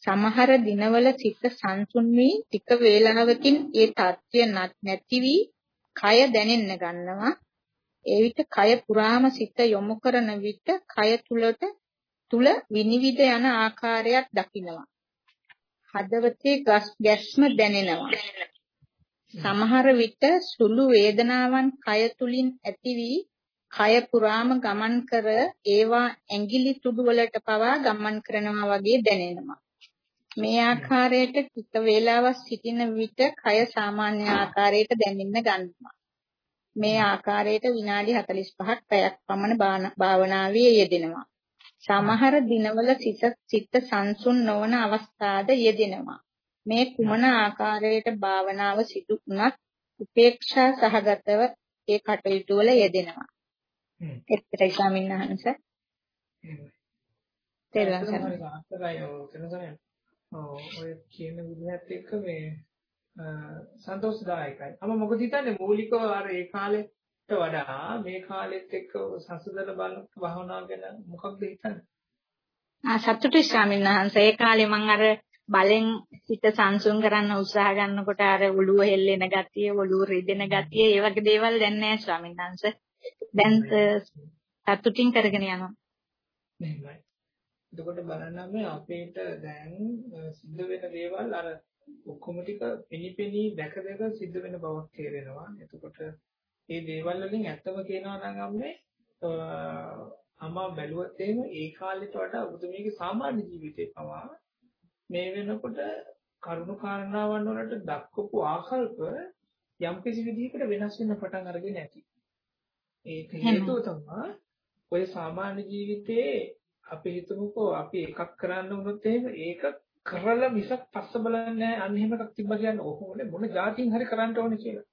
සමහර දිනවල සිත සංසුන් වී ටික වේලාවකින් ඒ තත්ත්වය නැති වී කය දැනෙන්න ගන්නවා. ඒ විට කය පුරාම සිත යොමු කරන විට කය තුලට තුල විනිවිද යන ආකාරයක් දකිනවා. හදවතේ ගැස්ම දැනෙනවා. සමහර විට සුළු වේදනාවන් කය තුලින් ඇති වී කය පුරාම ගමන් කර ඒවා ඇඟිලි තුඩු වලට පවා ගමන් කරනවා වගේ දැනෙනවා. මේ ආකාරයට ටික වේලාවක් සිටින විට කය සාමාන්‍ය ආකාරයට දැනෙන්න ගන්නවා. මේ ආකාරයට විනාඩි 45ක් පැයක් පමණ භාවනාවේ යෙදෙනවා. සමහර දිනවල සිත සංසුන් නොවන අවස්ථාද යෙදෙනවා. මේ කුමන ආකාරයට භාවනාව සිදු වුණත් උපේක්ෂා සහගතව ඒ කටයුතු වල යෙදෙනවා. එච්චරයි ස්වාමීන් වහන්සේ. තේරුම් ගන්න. ඔය කියන විදිහත් එක්ක මේ සන්තෝෂදායකයි. අම මොකද හිතන්නේ මූලිකව අර ඒ කාලෙට වඩා මේ කාලෙත් එක්ක සංසදල බලන භාවනාව ගැන මොකක්ද හිතන්නේ? ආ සතුටුයි ස්වාමීන් වහන්සේ. ඒ කාලේ මම අර බලෙන් හිත සංසුන් කරන්න උත්සාහ ගන්නකොට අර ඔළුව හෙල්ලෙන ගතිය, ඔළුව රිදෙන ගතිය, ඒ වගේ දේවල් දැන් නැහැ ස්වාමීන් වහන්සේ. දැන් සතුටින් කරගෙන යනවා. එහෙමයි. එතකොට බලන්නම අපේට දැන් සිද්ධ වෙන දේවල් අර ඔක්කොම ටික පිනිපිනි දැක දැක සිද්ධ වෙන බවක් තේරෙනවා. එතකොට මේ දේවල් වලින් ඇත්තම කියනවා නම් අම්මේ අම්මා බැලුවත් එහෙම ඒ කාලෙට වඩා බුදුමීගේ සාමාන්‍ය ජීවිතේ පවා මේ වෙනකොට කරුණු කාරණාවන් වලට දක්වපු ආකල්ප යම් කිසි විදිහකට වෙනස් වෙන්න පටන් අරගෙන ඇති. ඒක හේතුව තමයි ඔය සාමාන්‍ය ජීවිතයේ අපි හිතමුකෝ අපි එකක් කරන්න වුණොත් එහෙම ඒක කරලා මිසක් පස්ස බලන්නේ නැහැ අන්න එහෙම එකක් තිබ්බා කියන්නේ ඕකෝනේ මොන જાතියින් හරි කරන්න ඕනේ කියලා.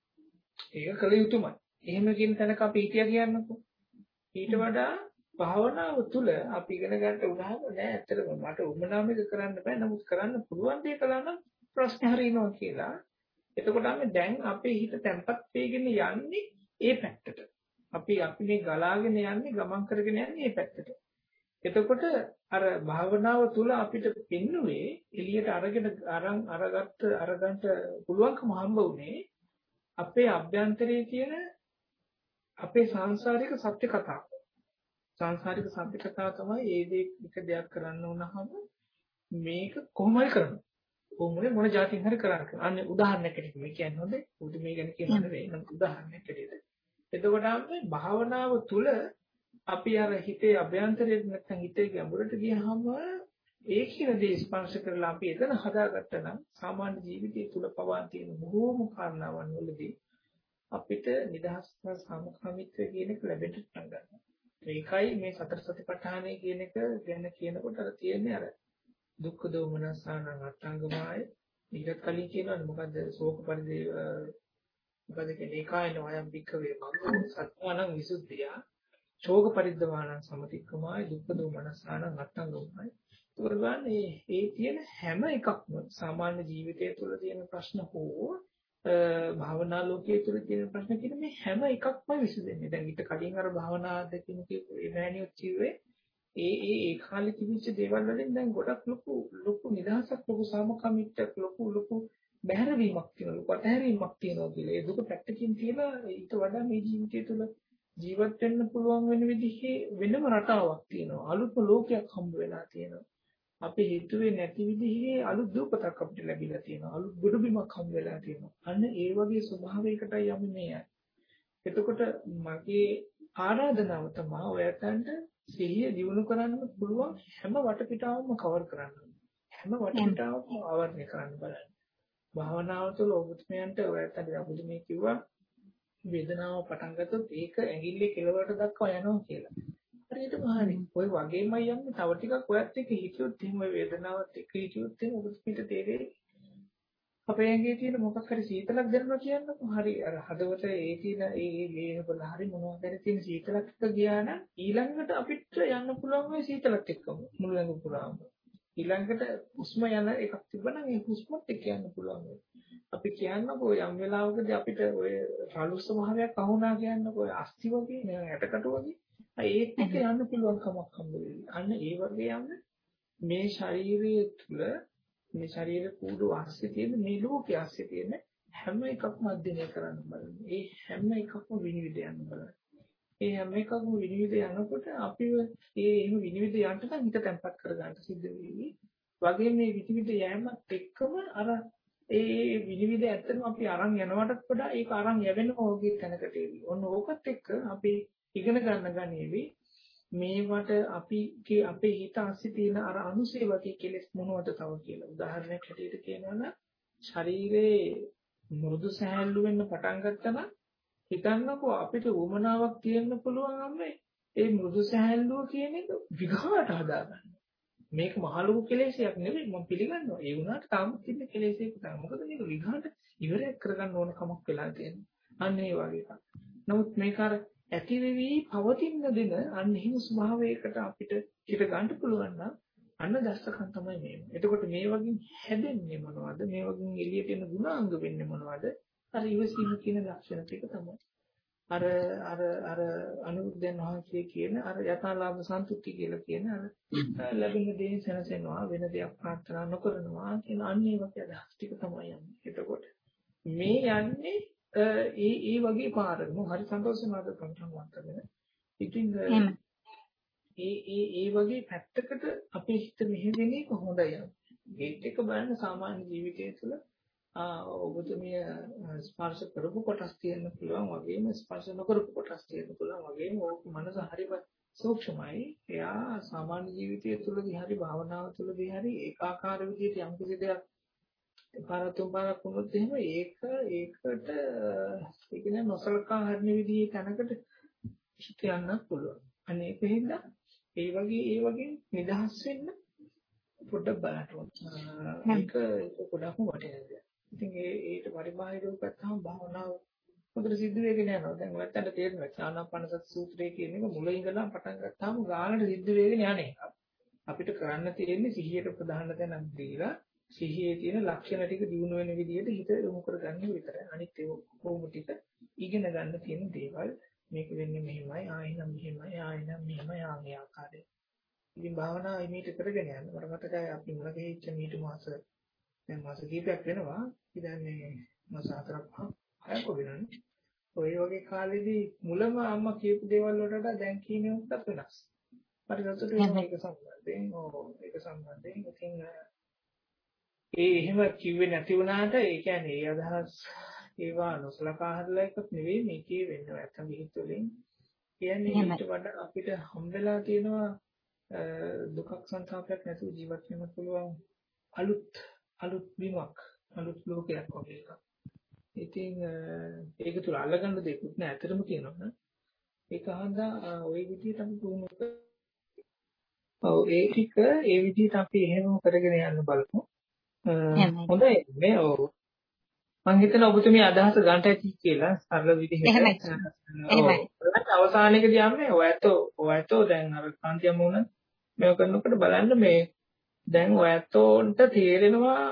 ඒක කළ යුතුමයි. එහෙම කියන තැනක අපි හිතියා කියන්නකෝ. ඊට වඩා භාවනාව තුළ අපි ඉගෙන ගන්නට උනහම නෑ ඇත්තටම මට උමනාම එක කරන්න බෑ. නමුත් කරන්න පුළුවන් දේ කළා නම් ප්‍රශ්න හරියනවා කියලා. එතකොට අපි දැන් අපේ හිත තැම්පත් වෙගෙන යන්නේ ඒ පැත්තට. අපි අපි මේ ගලාගෙන යන්නේ ගමන් කරගෙන යන්නේ ඒ පැත්තට. එතකොට අර භාවනාව තුළ අපිට පෙන්නුවේ එළියට අරගෙන අරන් අරගත්ත අරගන්ට පුළුවන්කම හම්බ වුණේ අපේ අභ්‍යන්තරයේ තියෙන අපේ සංසාරික සත්‍ය කතාව. සංසාරික සත්‍ය කතාව තමයි ඒ දේ එක දෙයක් කරන්න වුණාම මේක කොහොමයි කරන්නේ? කොහොමද මොන જાතින් හරි කරන්නේ? අන්න උදාහරණයකට මේ කියන්නේ හොඳේ. උදේ මේ ගැන කියන්න නෙවෙයි. නම් උදාහරණයකට. එතකොට අපි භාවනාව තුළ අපි අර හිතේ අභ්‍යන්තරයේ නැත්නම් හිතේ ගැඹුරට ගියහම ඒ කියන දේ ස්පර්ශ කරලා අපි එතන හදාගත්තා නම් සාමාන්‍ය ජීවිතය තුළ පවා තියෙන බොහෝම කාරණාවන් වලදී අපිට නිදහස් සාමකාමීත්වය කියන එක ලැබෙන්න පටන් ගන්නවා. ඒකයි මේ සතර සතිපට්ඨානය කියන එක ගැන කියනකොට අර තියෙන්නේ අර දුක්ඛ දෝමනසාන අටංගමාය ඊට කලින් කියනවානේ මොකද්ද ශෝක පරිදේ මොකද කියන්නේ? කායන වයම් වික්කවේ මග්ගෝ සත්‍යානං විසුද්ධිය. ශෝක පරිද්දවාණං සමතික්කමයි දුක්ඛ දෝමනසානං අත්තංගමයි ඒකවලන්නේ ඒ තියෙන හැම එකක්ම සාමාන්‍ය ජීවිතය තුළ තියෙන ප්‍රශ්න හෝ භාවනා ලෝකයේ තුල තියෙන ප්‍රශ්න කියන මේ හැම එකක්ම විසඳෙන්නේ. දැන් ඊට කලින් අර භාවනා අධ්‍යක්ෂින කියපු ඒ මෑණියෝ කිව්වේ ඒ ඒ ඒ කාලේ තිබිච්ච දේවල් වලින් දැන් ගොඩක් ලොකු ලොකු නිදහසක් ලොකු සාමකමිට්ටක් ලොකු ලොකු බැහැරවීමක් තියෙනවා ලොකු අතහැරීමක් තියෙනවා කියලා. ඒ දුක පැත්තකින් තියලා ඊට වඩා මේ ජීවිතය තුළ ජීවත් වෙන්න පුළුවන් වෙන විදිහේ වෙනම රටාවක් තියෙනවා. අලුත්ම ලෝකයක් හම්බ වෙලා තියෙනවා. අපි හිතුවේ නැති විදිහේ අලුත් දූපතක් අපිට ලැබිලා තියෙනවා. අලුත් ගොඩබිමක් හම්බ වෙලා තියෙනවා. අන්න ඒ වගේ ස්වභාවයකටයි යන්නේ මේ අය. එතකොට මගේ ආරාධනාව තමයි ඔයයන්ට සිහිය දියුණු කරන්න පුළුවන් හැම වටපිටාවම කවර් කරන්න. හැම වටපිටාවම ආවරණය කරන්න බලන්න. භාවනාව තුළ ඔබතුමයන්ට ඔයයන්ට අපිට මේ කිව්වා වේදනාව පටන් ගත්තොත් ඒක ඇඟිල්ලේ කෙලවරට දක්වා යනවා කියලා. හරියටම හරි. ඔය වගේමයි යන්නේ. තව ටිකක් ඔයත් එක්ක හිටියොත් එහෙම වේදනාවත් එක්ක හිටියොත් එහෙම ඔබට පිට තේරෙයි. අපේ ඇඟේ තියෙන මොකක් හරි සීතලක් දැනෙනවා කියන්නකො. හරි අර හදවත ඒ තියෙන ඒ ඒ වල හරි මොනවද දැන තියෙන සීතලක් එක්ක ගියා නම් ඊළඟට අපිට යන්න පුළුවන් ওই සීතලත් එක්කම මුළු ඇඟ පුරාම. ඊළඟට හුස්ම යන එකක් තිබ්බනම් ඒ හුස්මත් එක්ක යන්න පුළුවන්. අපි කියන්නකෝ යම් වෙලාවකදී අපිට ඔය රළු ස්වභාවයක් අහුණා කියන්නකෝ අස්ති වගේ නේ ඇටකට වගේ ඒත් එක්ක යන්න පුළුවන් කමක් හම්බ අන්න ඒ වගේ යන්න මේ ශරීරය තුළ මේ ශරීර කූඩු ආස්සේ තියෙන මේ ලෝකයේ ආස්සේ තියෙන හැම එකක්ම අධ්‍යයනය කරන්න බලන්න. ඒ හැම එකක්ම විනිවිද යන්න බලන්න. ඒ හැම එකක්ම විනිවිද යනකොට අපි ඒ එහෙම විනිවිද යන්න නම් හිත තැම්පත් කරගන්න සිද්ධ වෙවි. වගේ මේ විනිවිද යෑමත් එක්කම අර ඒ විනිවිද ඇත්තටම අපි අරන් යනවටත් වඩා ඒක අරන් යවෙනවා වගේ තැනකට එවි. ඔන්න ඕකත් එක්ක අපි ඉගෙන ගන්න ගන්නේවි මේවට අපි අපේ හිත ASCII තියෙන අර අනුසේ වගේ කෙලෙස් මොනවද තව කියලා. උදාහරණයක් හැටියට කියනවනම් ශරීරයේ මෘදු සහැල්ලු වෙන්න පටන් ගත්තා හිතන්නකෝ අපිට උමනාවක් තියෙන්න පුළුවන් අම්මේ ඒ මෘදු සහැල්ලුව කියන එක විඝාට හදාගන්න. මේක මහලුකු කෙලෙසයක් නෙවෙයි මම පිළිගන්නවා. ඒ වුණාට තාම තින්න කෙලෙසයක් තමයි. මොකද මේක විඝාට ඉවරයක් කරගන්න ඕන කමක් වෙලා තියෙනවා. අන්න ඒ වගේ එකක්. නමුත් මේක අර ඇති වෙවි පවතින දින අන්න එහෙම ස්වභාවයකට අපිට හිත ගන්න පුළුවන් නම් අන්න දස්සකම් තමයි මේ. එතකොට මේ වගේ හැදෙන්නේ මොනවද? මේ වගේ එළියට එන ගුණාංග වෙන්නේ මොනවද? අර ඉවසීම කියන ලක්ෂණ ටික තමයි. අර අර අර අනුරුද්ධයන් වහන්සේ කියන අර යථාලාභ සන්තුට්ටි කියලා කියන අර ලැබෙන දේ සැනසෙනවා වෙන දෙයක් ප්‍රාර්ථනා නොකරනවා කියන අන්නේ වගේ අදහස් ටික තමයි යන්නේ. එතකොට මේ යන්නේ ඒ ඒ වගේ පාරක් මම හරි සන්තෝෂයි මාත් කන්ට්‍රෝල් වන්තගෙන ඉතින් ඒ ඒ ඒ වගේ පැත්තකට අපේ හිත මෙහෙවෙන එක හොඳයි ඒත් එක බලන්න සාමාන්‍ය ජීවිතය තුළ ඔබතුමිය ස්පර්ශ කරපු කොටස් තියෙන්න පුළුවන් වගේම ස්පර්ශ නොකරපු කොටස් තියෙන්න පුළුවන් වගේම ඕක මනස හරිම සූක්ෂමයි එයා සාමාන්‍ය ජීවිතය තුළදී හරි භාවනාව තුළදී හරි ඒකාකාර විදිහට යම් කිසි දෙයක් පාරක් තුන් පාරක් වුණොත් එහෙම ඒක ඒකට ඒ කියන්නේ නොසලකා හරින විදිහේ තැනකට හිත යන්නත් පුළුවන්. අනේ ඒකෙන්ද ඒ වගේ ඒ වගේ නිදහස් වෙන්න පොඩ්ඩක් බලන්න ඕන. ඒක ගොඩක්ම වටින දෙයක්. ඉතින් ඒ ඒට පරිබාහිරව ගත්තාම භාවනාව හොඳට සිද්ධ වෙගෙන යනවා. දැන් ඔයත්තන්ට තේරෙනවා ආනාපානසති සූත්‍රය කියන එක මුල ඉඳලා පටන් ගත්තාම ගානට සිද්ධ වෙගෙන යන්නේ. අපිට කරන්න තියෙන්නේ සිහියට ප්‍රධාන තැනක් දීලා සිහියේ තියෙන ලක්ෂණ ටික දිනු වෙන විදිහට හිත යොමු කරගන්න විතරයි. අනිත් ඒ කොහොම ටික ඉගෙන ගන්න තියෙන දේවල් මේක වෙන්නේ මෙහෙමයි, ආයෙනම් මෙහෙමයි, ආයෙනම් මෙහෙමයි ආගේ ආකාරය. ඉතින් භාවනා ඉමීට කරගෙන යන්න. මට මතකයි අපි මුල ගෙහිච්ච මීට මාස දැන් මාස කීපයක් වෙනවා. ඉතින් මේ මාස හතරක් පහක් වෙනනේ. ඔය වගේ කාලෙදී මුලම අම්මා කියපු දේවල් වලට දැන් කියන්නේ උත්තර වෙනස්. මට සතුටු වෙනවා ඒක සම්බන්ධයෙන්. ඕ ඒක සම්බන්ධයෙන්. ඉතින් ඒ එහෙම කිව්වේ නැති වුණාට ඒ කියන්නේ ඒ අදහස් ඒවා නොසලකා හරලා එකක් නෙවෙයි මේකේ වෙන්නේ නැත්නම් විහිත් වලින් කියන්නේ ඊට වඩා අපිට හම්බෙලා තියෙනවා දුකක් සංසාරයක් නැතුව ජීවත් වෙන්න පුළුවන් අලුත් අලුත් බිමක් අලුත් ලෝකයක් වගේ එකක්. ඉතින් ඒක තුල අල්ලගන්න දෙයක් නෑ ඇත්තටම කියනවනම් ඒක අහඳා ওই විදිහට අපි පුහුණු ඔව් ඒ ටික ඒ විදිහට අපි එහෙමම කරගෙන යන්න බලමු. හොඳයි මේ ඔව් මම හිතන ඔබතුමිය අදහස ගන්නට ඇති කියලා සරල විදිහට. එහෙමයි. අවසානයේදී යන්නේ ඔයතෝ ඔයතෝ දැන් අර කාන්තියම වුණ මේක කරනකොට බලන්න මේ දැන් ඔයතෝන්ට තේරෙනවා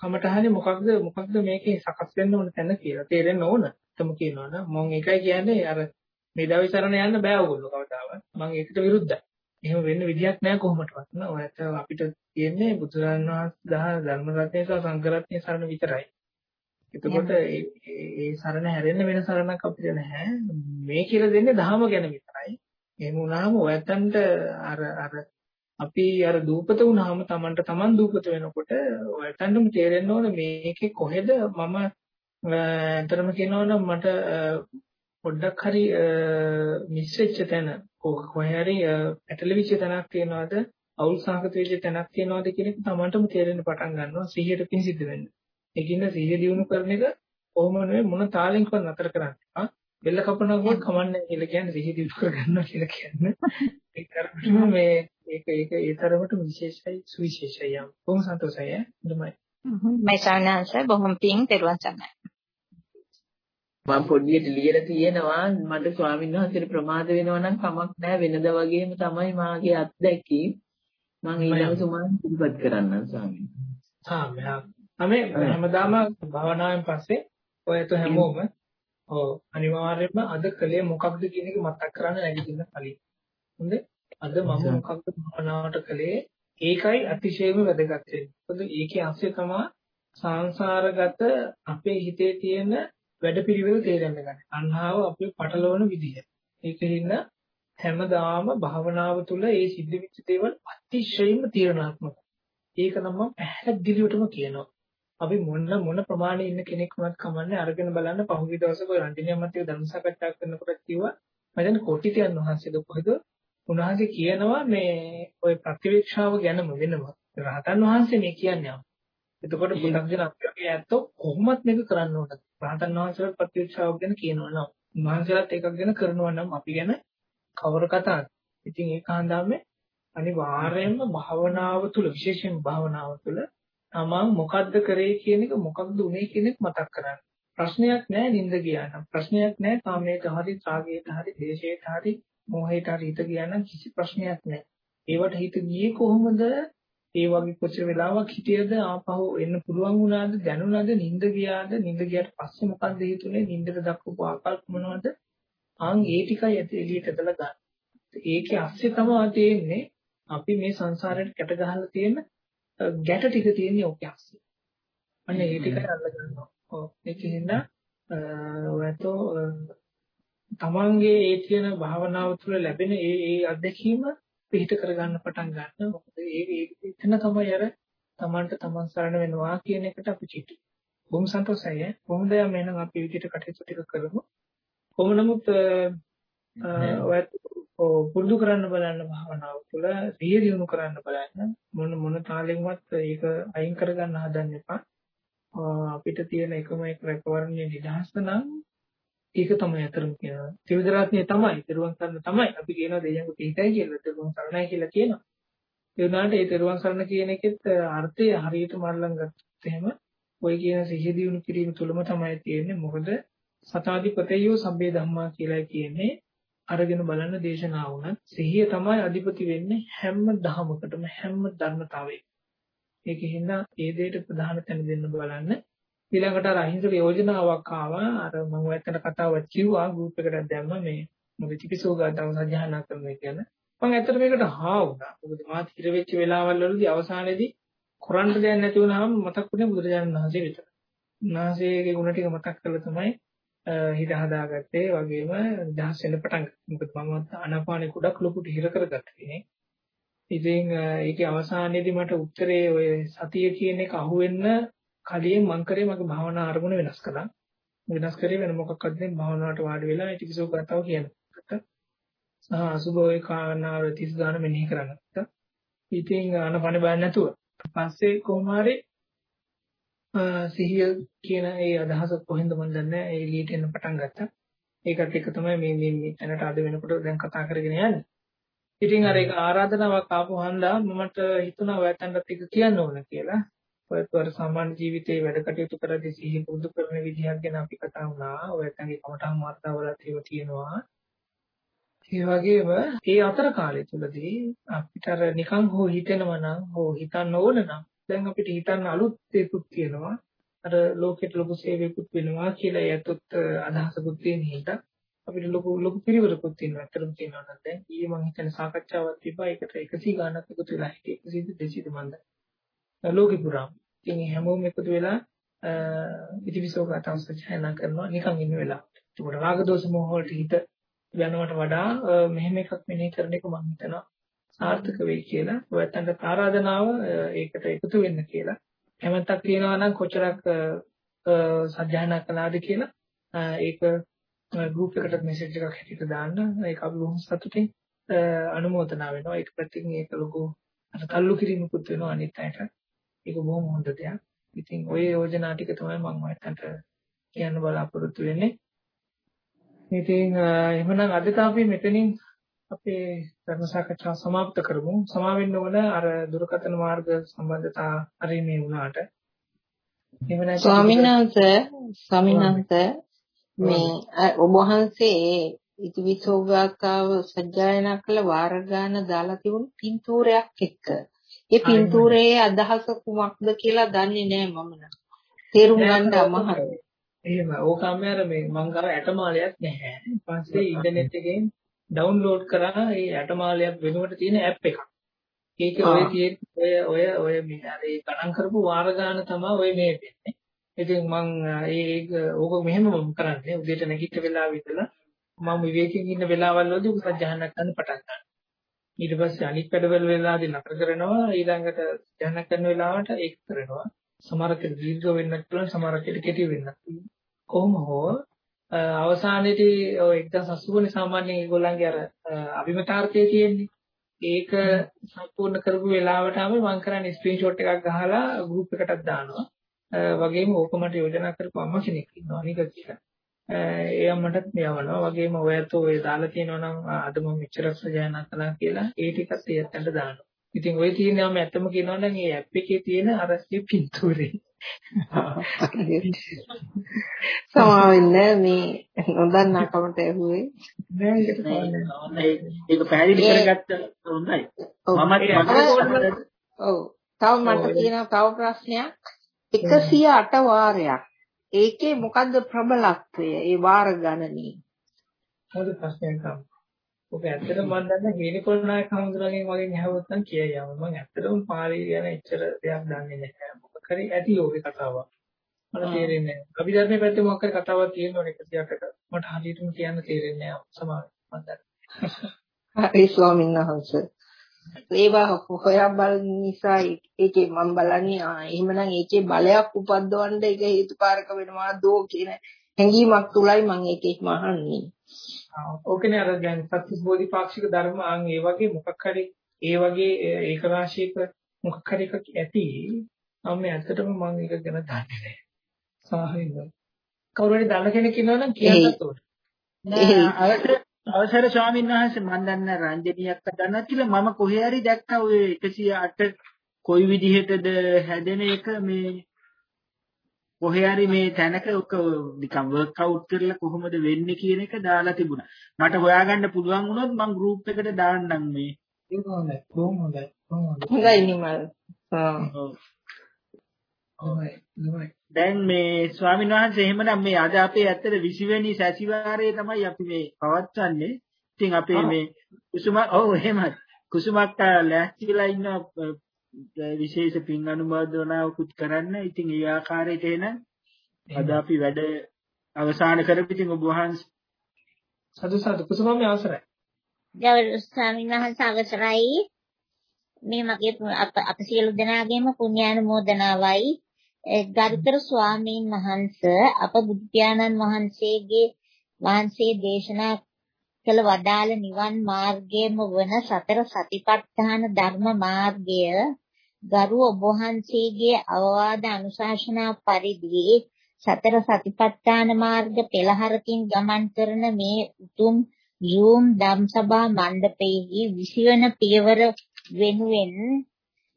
කමටහනේ මොකක්ද මොකක්ද මේකේ සකස් වෙන්න ඕන තැන කියලා තේරෙන්න ඕන. තම කියනවනේ මම ඒකයි කියන්නේ අර මේදාවි සරණ යන්න බෑ ඕගොල්ලෝ කවදාවත්. මම ඒකට විරුද්ධයි. එහෙම වෙන්න විදියක් නෑ කොහොමදවත්. ඔයත් අපිට තියෙන්නේ බුදුරන් වහන්සේ දහ ධර්ම රත්නය සහ සංඝ රත්නය සරණ විතරයි. එතකොට ඒ සරණ හැරෙන්න වෙන සරණක් අපිට නැහැ. මේ කියලා දෙන්නේ ධහම ගැන විතරයි. එහෙම වුණාම ඔයත්තන්ට අර අර අපි අර දූපත වුණාම Tamanට Taman දූපත වෙනකොට ඔයත්තන්ටම තේරෙන්න ඕන මේකේ කොහෙද මම අතරම කියනවනම් මට පොඩ්ඩක් හරි මිස් වෙච්ච තැන කොහේ හරි පැටලවිච්ච තැනක් තියනවාද අවුල් සාගත වෙච්ච තැනක් තියනවාද කියන එක Tamanටම තේරෙන්න පටන් ගන්නවා සිහියට පින් සිද්ධ වෙන්නේ. ඒකින්ද සිහිය දිනු කරන එක කොහොම නෙවෙයි මොන තාලෙන් කරන නතර කරන්නේ. බෙල්ල කපනකොට කමන්නේ කියලා කියන්නේ සිහිය දිනු කරගන්නවා කියලා කියන්නේ. ඒක කරන්නේ මේ ඒක ඒක ඒ තරමට විශේෂයි සුවිශේෂයි යම්. බොහොම සතුටුයි ඈ. මේ සානාංශ බොහොම පිං පෙරවන් සන්නයි. මම පොඩ්ඩියට ලියලා තියෙනවා මට ස්වාමීන් වහන්සේට ප්‍රමාද වෙනවා නම් කමක් නැහැ වෙනදා වගේම තමයි මාගේ අත්දැකීම් මම ඊළඟ සුමාන ඉදිරිපත් කරන්නම් ස්වාමීන් හා මම හැමදාම භාවනාවෙන් පස්සේ ඔයත් හැමෝම ඔව් අනිවාර්යයෙන්ම අද කලේ මොකක්ද කියන එක මතක් කරන්න නැගිටින්න කලින් හොඳේ අද මම මොකක්ද භාවනාවට කලේ ඒකයි අතිශයම වැදගත් වෙන්නේ මොකද ඒකේ අංශය තමයි සංසාරගත අපේ හිතේ තියෙන වැඩපිළිවෙල තේරෙන්න ගන්න. අන්හාව අපි පටලවන විදිහ. ඒකින්ද හැමදාම භාවනාව තුළ ඒ සිද්ධ වෙච්ච දේවල් අතිශයින්ම තීරණාත්මකයි. ඒක නම් මම පැහැදිලිවටම කියනවා. අපි මොන මොන ප්‍රමාණයේ ඉන්න කෙනෙක් වුණත් කමන්නේ අරගෙන බලන්න පහුගිය දවසක ඔය රන්දිනිය එක්ක ධර්ම සාකච්ඡා කරනකොට කිව්වා මම දැන් කොටිතියන් වහන්සේද කොහෙද උන්වහන්සේ කියනවා මේ ඔය ප්‍රතිවේක්ෂාව ගැනම වෙනම රහතන් වහන්සේ මේ කියන්නේ. එතකොට බුදුන් අපේ ඇත්තෝ කොහොමත් මේක කරන්න ඕනද? රහතන් වහන්සේලා ප්‍රතිවේක්ෂාව ගැන කියනවා නම් උන්වහන්සේලාත් ඒකක් ගැන කරනවා නම් අපි ගැන කවර කතාවද? ඉතින් ඒක හන්දාමේ අනිවාර්යයෙන්ම භාවනාව තුළ විශේෂයෙන් භාවනාව තුළ තමන් මොකද්ද කරේ කියන එක මොකක්ද උනේ කියන එක මතක් කරගන්න. ප්‍රශ්නයක් නැහැ නින්ද ගියා නම් ප්‍රශ්නයක් නැහැ කාමයට හරි රාගයට හරි දේශයට හරි මොහයට හරි හිත ගියා නම් කිසි ප්‍රශ්නයක් නැහැ. ඒවට හිත ගියේ කොහොමද ඒ වගේ කොච්චර වෙලාවක් හිටියද ආපහු එන්න පුළුවන් වුණාද දැනුණාද නිින්ද ගියාද නිින්ද ගියාට පස්සේ මොකක්ද හේතුනේ නිින්දට දක්වපු ආකල්ප මොනවද ආන් ඒ ටිකයි එළියට ඇදලා ගන්න. ඒකේ අස්සේ තමයි තියෙන්නේ අපි මේ සංසාරයට කැට ගහලා තියෙන ගැට ටික තියෙන්නේ ඔකේ අස්සේ. අන්න ඒ ටිකට අල්ල ගන්නවා. ඔව් ඒකින්ද ඔයතෝ තමන්ගේ ඒ තියෙන භාවනාව තුළ ලැබෙන ඒ ඒ අත්දැකීම පිහිට කරගන්න පටන් ගන්න. මොකද ඒ එතන තමයි අර Tamanට Taman සරණ වෙනවා කියන එකට අපි චිතු. බොහොම සන්තෝෂයි. කොහොමද මෙන්න අපි විදිහට කටයුතු ටික කරමු. කොහොම නමුත් ඔයත් පුරුදු කරන්න බලන්න භාවනාව තුළ සිහිය දිනු කරන්න බලන්න මොන මොන තාලෙන්වත් ඒක අයින් කරගන්න හදන්න එපා. අපිට තියෙන එකම එක රැකවරණයේ නිදහස නම් ඒක තමයි අතරම කියනවා. ත්‍රිවිධ රත්නය තමයි, ත්‍රිවන් සරණ තමයි. අපි කියනවා දෙයයන්ක පිටයි කියලා, ත්‍රිවන් සරණයි කියලා කියනවා. ඒ වුණාට ඒ ත්‍රිවන් සරණ කියන එකෙත් අර්ථය හරියට මල්ලන් ගත්තොත් එහෙම ඔය කියන සිහිය දියුණු කිරීම තුලම තමයි තියෙන්නේ. මොකද සතාධිපතයෝ සම්බේ ධම්මා කියලා කියන්නේ අරගෙන බලන්න දේශනා වුණත් සිහිය තමයි අධිපති වෙන්නේ හැම ධහමකටම හැම ධර්මතාවයකම. ඒකෙහිඳ ඒ දෙයට ප්‍රධාන තැන දෙන්න බලන්න. ඊළඟට අර අහිංසක යෝජනාවක් ආවා. අර මම ඔයත්තට කතාවක් කිව්වා ගෲප් එකට දැම්ම මේ මොකද චිකිසෝ ගාතාව සජ්ජහානා කරන කියන. මම ඇත්තට මේකට හා වුණා. මොකද මාත් හිර වෙච්ච වෙලාවල් වලදී අවසානයේදී කරන්න දෙයක් නැති වුණාම මතක් වුණේ බුදුරජාණන් වහන්සේ විතර. උන්වහන්සේගේ ගුණ ටික මතක් කරලා තමයි හිත හදාගත්තේ. වගේම දහස් වෙන පටන් මොකද මම අනපානේ ගොඩක් ලොකුට හිර කරගත්තා කෙනෙක්. ඉතින් ඒකේ අවසානයේදී මට උත්තරේ ඔය සතිය කියන එක අහුවෙන්න කලින් මං කරේ මගේ භාවනා අරමුණ වෙනස් කළා. වෙනස් කරේ වෙන මොකක්වත් නෙමෙයි භාවනාවට වාඩි වෙලා ඒ ටිකසෝ කතාව කියනකොට. සහ අසුබ ඔය කාරණාව 30 ගාන මෙනෙහි කරන්නත්. ඉතින් අනපන බය නැතුව. පස්සේ කොහොම හරි සිහිය කියන ඒ අදහස කොහෙන්ද මන් දන්නේ ඒ එළියට එන්න පටන් ගත්තා. ඒකත් එක තමයි මේ මේ තැනට අද වෙනකොට දැන් කතා කරගෙන යන්නේ. ඉතින් අර ඒක ආරාධනාවක් ආපු හන්දා මමට හිතුණා ඔයයන්ටත් එක කියන්න ඕන කියලා. ඔයතර සාමාන්‍ය ජීවිතේ වැඩ කටයුතු කරද්දී සිහි පුරුදු කරන විදිහක් ගැන අපි කතා වුණා. ඔයයන්ගේ කමඨාන් වර්තාවලත් ඒව තියෙනවා. ඒ වගේම ඒ අතර කාලය තුලදී අපිට අර නිකන් හෝ හිතෙනවා නම් හෝ හිතන්න ඕන නම් දැන් අපිට හිතන්න අලුත් දේකුත් තියෙනවා. අර ලෝකෙට ලොකු සේවයකුත් වෙනවා කියලා ඒත්ත් අදහසකුත් තියෙන හින්දා අපිට ලොකු ලොකු පිරිවරකුත් තියෙනවා. අතරම තියෙනවා නම් දැන් ඊයේ මම හිතන සාකච්ඡාවක් තිබ්බා. ඒකට 100 ගාණක් එකතු වෙලා හිටියේ 100 200 මන්ද. ලෝකෙ පුරාම. ඉතින් හැමෝම එකතු වෙලා ඉතිවිසෝ කතාව සජයනා කරනවා නිකන් ඉන්න වෙලාව. ඒකට රාග දෝෂ මොහ වලට හිත යනවට වඩා මෙහෙම එකක් මෙනෙහි කරන එක මම හිතනවා සාර්ථක වෙයි කියලා. ඔයයන්ට ආරාධනාව ඒකට එකතු වෙන්න කියලා. හැමතක් කියනවා නම් කොච්චරක් සජ්ජායනා කළාද කියලා ඒක ගෲප් එකට මෙසේජ් එකක් හැටියට දාන්න ඒක අපි බොහොම සතුටින් අනුමೋದනා වෙනවා ඒක පැත්තකින් ඒක ලොකු අර තල්ලු කිරීමකුත් වෙනවා අනිත් අයට ඒක බොහොම හොඳ දෙයක් ඉතින් ওই යෝජනා ටික තමයි මම ඔයයන්ට කියන්න බලාපොරොත්තු වෙන්නේ ඉතින් එහෙමනම් අද අපි මෙතනින් අපේ ධර්ම සාකච්ඡාව સમાપ્ત කරමු. සමාවෙන්න ඕන අර දුරකථන මාර්ග සම්බන්ධතා හරිනේ වුණාට. එහෙම නැත්නම් ස්වාමීන් වහන්සේ ස්වාමීන් වහන්සේ මේ ඔබ වහන්සේ ඉතිවිසෝගාකාව සජ්ජායනා කළ වාර ගන්න දාලා තිබුණු පින්තූරයක් එක්ක. ඒ පින්තූරයේ අදහස කුමක්ද කියලා දන්නේ නැහැ මම නම්. තේරුම් ගන්න අමාරුයි. එහෙම ඕකම අර මේ මං ගාව ඇටමාලයක් නැහැ. ඊපස්සේ ඉන්ටර්නෙට් එකෙන් ඩවුන්ලෝඩ් කරා ඒ ඇටමාලයක් වෙනුවට තියෙන ඇප් එකක්. ඒක ඔය තියෙන ඔය ඔය ඔය මේ අර ඒ ගණන් කරපු වාර ගන්න තමයි ඔය මේ වෙන්නේ. ඉතින් මං ඒක ඕක මෙහෙම මම කරන්නේ උදේට නැගිට වෙලාව ඉඳලා මම විවේකයෙන් ඉන්න වෙලාවල් වලදී උසස් ජහනක් ගන්න පටන් ගන්නවා. ඊට පස්සේ අනිත් වැඩවල වෙලාදී නතර කරනවා ඊළඟට ජහනක් කරන වෙලාවට ඒක කරනවා. සමහරකට දීර්ඝ වෙන්නත් පුළුවන් සමහරකට කෙටි වෙන්නත් පුළුවන්. කොහොම හෝ අවසානයේදී ඔය 1980 සාමාන්‍යයෙන් ඒගොල්ලන්ගේ අර අභිමතාර්ථය තියෙන්නේ. ඒක සම්පූර්ණ කරපු වෙලාවටම මම කරන්නේ ස්ක්‍රීන්ෂොට් එකක් ගහලා ගෲප් එකටත් දානවා. වගේම ඕක මට යෝජනා කරපු අම්ම කෙනෙක් ඉන්නවා නික කියලා. ඒ අම්මටත් යවනවා. වගේම ඔයත් ඔය දාලා තියෙනවා නම් අද මම මෙච්චර සජයනා කළා කියලා ඒ ටිකත් ඒකට දානවා. ඉතින් ඔය තියෙනවා මම ඇත්තම කියනවා නම් මේ ඇප් එකේ තියෙන අර පින්තූරේ. සමාවෙන්නේ මේ නොදන්නා කමට ඇහුවේ. නෑ ඒක පැහැදිලි කරගත්ත හොඳයි. මම ඔව්. තව මට තියෙනවා තව ප්‍රශ්නයක්. 108 වාරයක් ඒකේ මොකද්ද ප්‍රබලත්වය? ඒ වාර ගණනේ. හොඳ ප්‍රශ්නයක් ඔක ඇත්තටම මම දන්නේ හේනිකොල් නායක හඳුනගෙන වගේ ඇහුවොත් නම් කියයියම මම ඇත්තටම පාළි ගැන එච්චර දෙයක් දන්නේ නැහැ. මොකක් හරි ඇති ඕකේ කතාවක්. මට තේරෙන්නේ නැහැ. අභිධර්මයේ පැත්තේ මොකක් හරි කතාවක් තියෙනවනේ 108කට මට හරියටම කියන්න තේරෙන්නේ නැහැ. සමාවෙන්න මම දන්නේ. හරි ස්වාමීන් වහන්සේ ඒවා හොයා බලන නිසා ඒකේ මම බලන්නේ ආ එහෙමනම් ඒකේ බලයක් උපද්දවන්න ඒක හේතුකාරක වෙනවා දෝ කියන හැඟීමක් තුලයි මම ඒකේ මහන්නේ ඕකනේ අර දැන් සත්‍ය බෝධිපාක්ෂික ධර්ම ආන් ඒ වගේ මොකක් හරි ඒ වගේ ඒක රාශියක මොකක් හරි එකක් ඇති මම ඇත්තටම මම ඒක ගැන දන්නේ නැහැ. සාහින්න. කවුරු හරි දන්න කෙනෙක් ඉන්නවා නම් කියන්නත් ඕනේ. නෑ අවසර ස්වාමීන් වහන්සේ මම දන්න රංජනියක් දන්නවා කියලා මම කොහේ හරි දැක්කා ඔය 108 කොයි විදිහටද හැදෙන එක මේ කොහේ හරි මේ තැනක ඔක නිකන් වර්ක් අවුට් කරලා කොහොමද වෙන්නේ කියන එක දාලා තිබුණා. මට හොයාගන්න පුළුවන් වුණොත් මම ගෲප් එකට දාන්නම් මේ. ඒක හොඳයි. බොහොම හොඳයි. හොඳයි නිමල්. දැන් මේ ස්වාමීන් වහන්සේ එහෙමනම් මේ අද අපේ ඇත්තට 20 වෙනි සැසිවාරයේ තමයි අපි මේ පවත්වන්නේ. ඉතින් අපේ මේ කුසුම ඔව් එහෙමයි. කුසුමක් ලෑස්තිලා ඉන්න විශේෂ පින් අනුමೋದනාවකුත් කරන්න. ඉතින් ඒ ආකාරයට එන අද අපි වැඩ අවසන් කරපු ඉතින් ඔබ වහන්සේ සතු සතු කුසුමම අවසරයි. ගෞරව ස්වාමීන් වහන්සේ අවසරයි. මේ මගේ අප සියලු දෙනාගේම පුණ්‍යානුමෝදනාවයි. ගරුතර ස්වාමීන් වහන්සේ අප බුදු පියාණන් වහන්සේගේ වහන්සේ දේශනා කළ වදාළ නිවන් මාර්ගයම වන සතර සතිපට්ඨාන ධර්ම මාර්ගය ගරු ඔබ වහන්සේගේ අවවාද අනුශාසනා පරිදි සතර සතිපට්ඨාන මාර්ග පෙළහරකින් ගමන් කරන මේ උතුම් Zoom ධම්සභා මණ්ඩපයේ විසිවන පියවර වෙනුවෙන්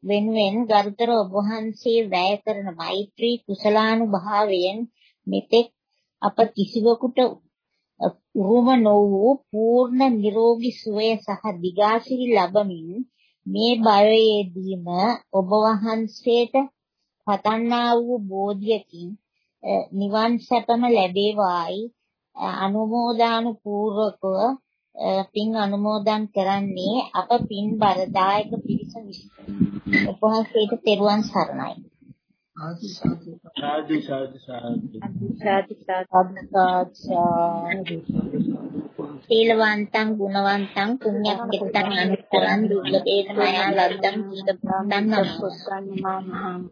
වෙනුවෙන් ගරුතර ඔබ වහන්සේ වැය කරන මෛත්‍රී කුසලානුභාවයෙන් මෙතෙක් අප කිසිවෙකුට උරුම නො වූ පූර්ණ නිරෝගී සුවය සහ දිගාසිරි ලැබමින් මේ භවයේදීම ඔබ වහන්සේට පතන්නා වූ බෝධියකින් නිවන් සැපම ලැබේවායි අනුමෝදානුපූර්වකව පින් අනුමෝදන් කරන්නේ අප පින් බරදායක පිරිස විසින්. උපවාසයට තෙරුවන් සරණයි. සාදු සාදු. සාදු සාදු සාදු. සීලවන්තං ගුණවන්තං පුඤ්ඤක්ඛිතං අනුත්තරං දුර්ලභේන මයා ලද්දං සීලවන්තං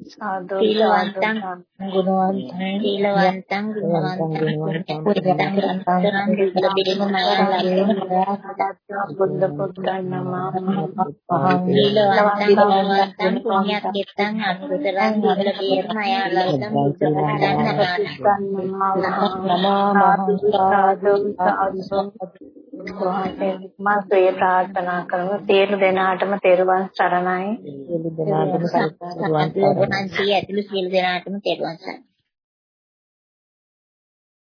සාදු සීලවන්තං ගුණවන්තං සීලවන්තං ගුණවන්තං පුඤ්ඤක්ඛිතං අනුත්තරං දුර්ලභේන මයා ලද්දං බුද්ධ පුත්‍රං නමः සීලවන්තං ගුණවන්තං පුඤ්ඤක්ඛිතං අනුත්තරං දුර්ලභේන මයා ලද්දං බුද්ධ පුත්‍රං නමः සාදු සාදු මම ප්‍රේ ප්‍රාර්ථනා කරමු. සියලු දෙනාටම තෙරුවන් සරණයි. සියලු දෙනාටම සරණයි. වහන්සේ ඇතුළු සියලු දෙනාටම තෙරුවන් සරණයි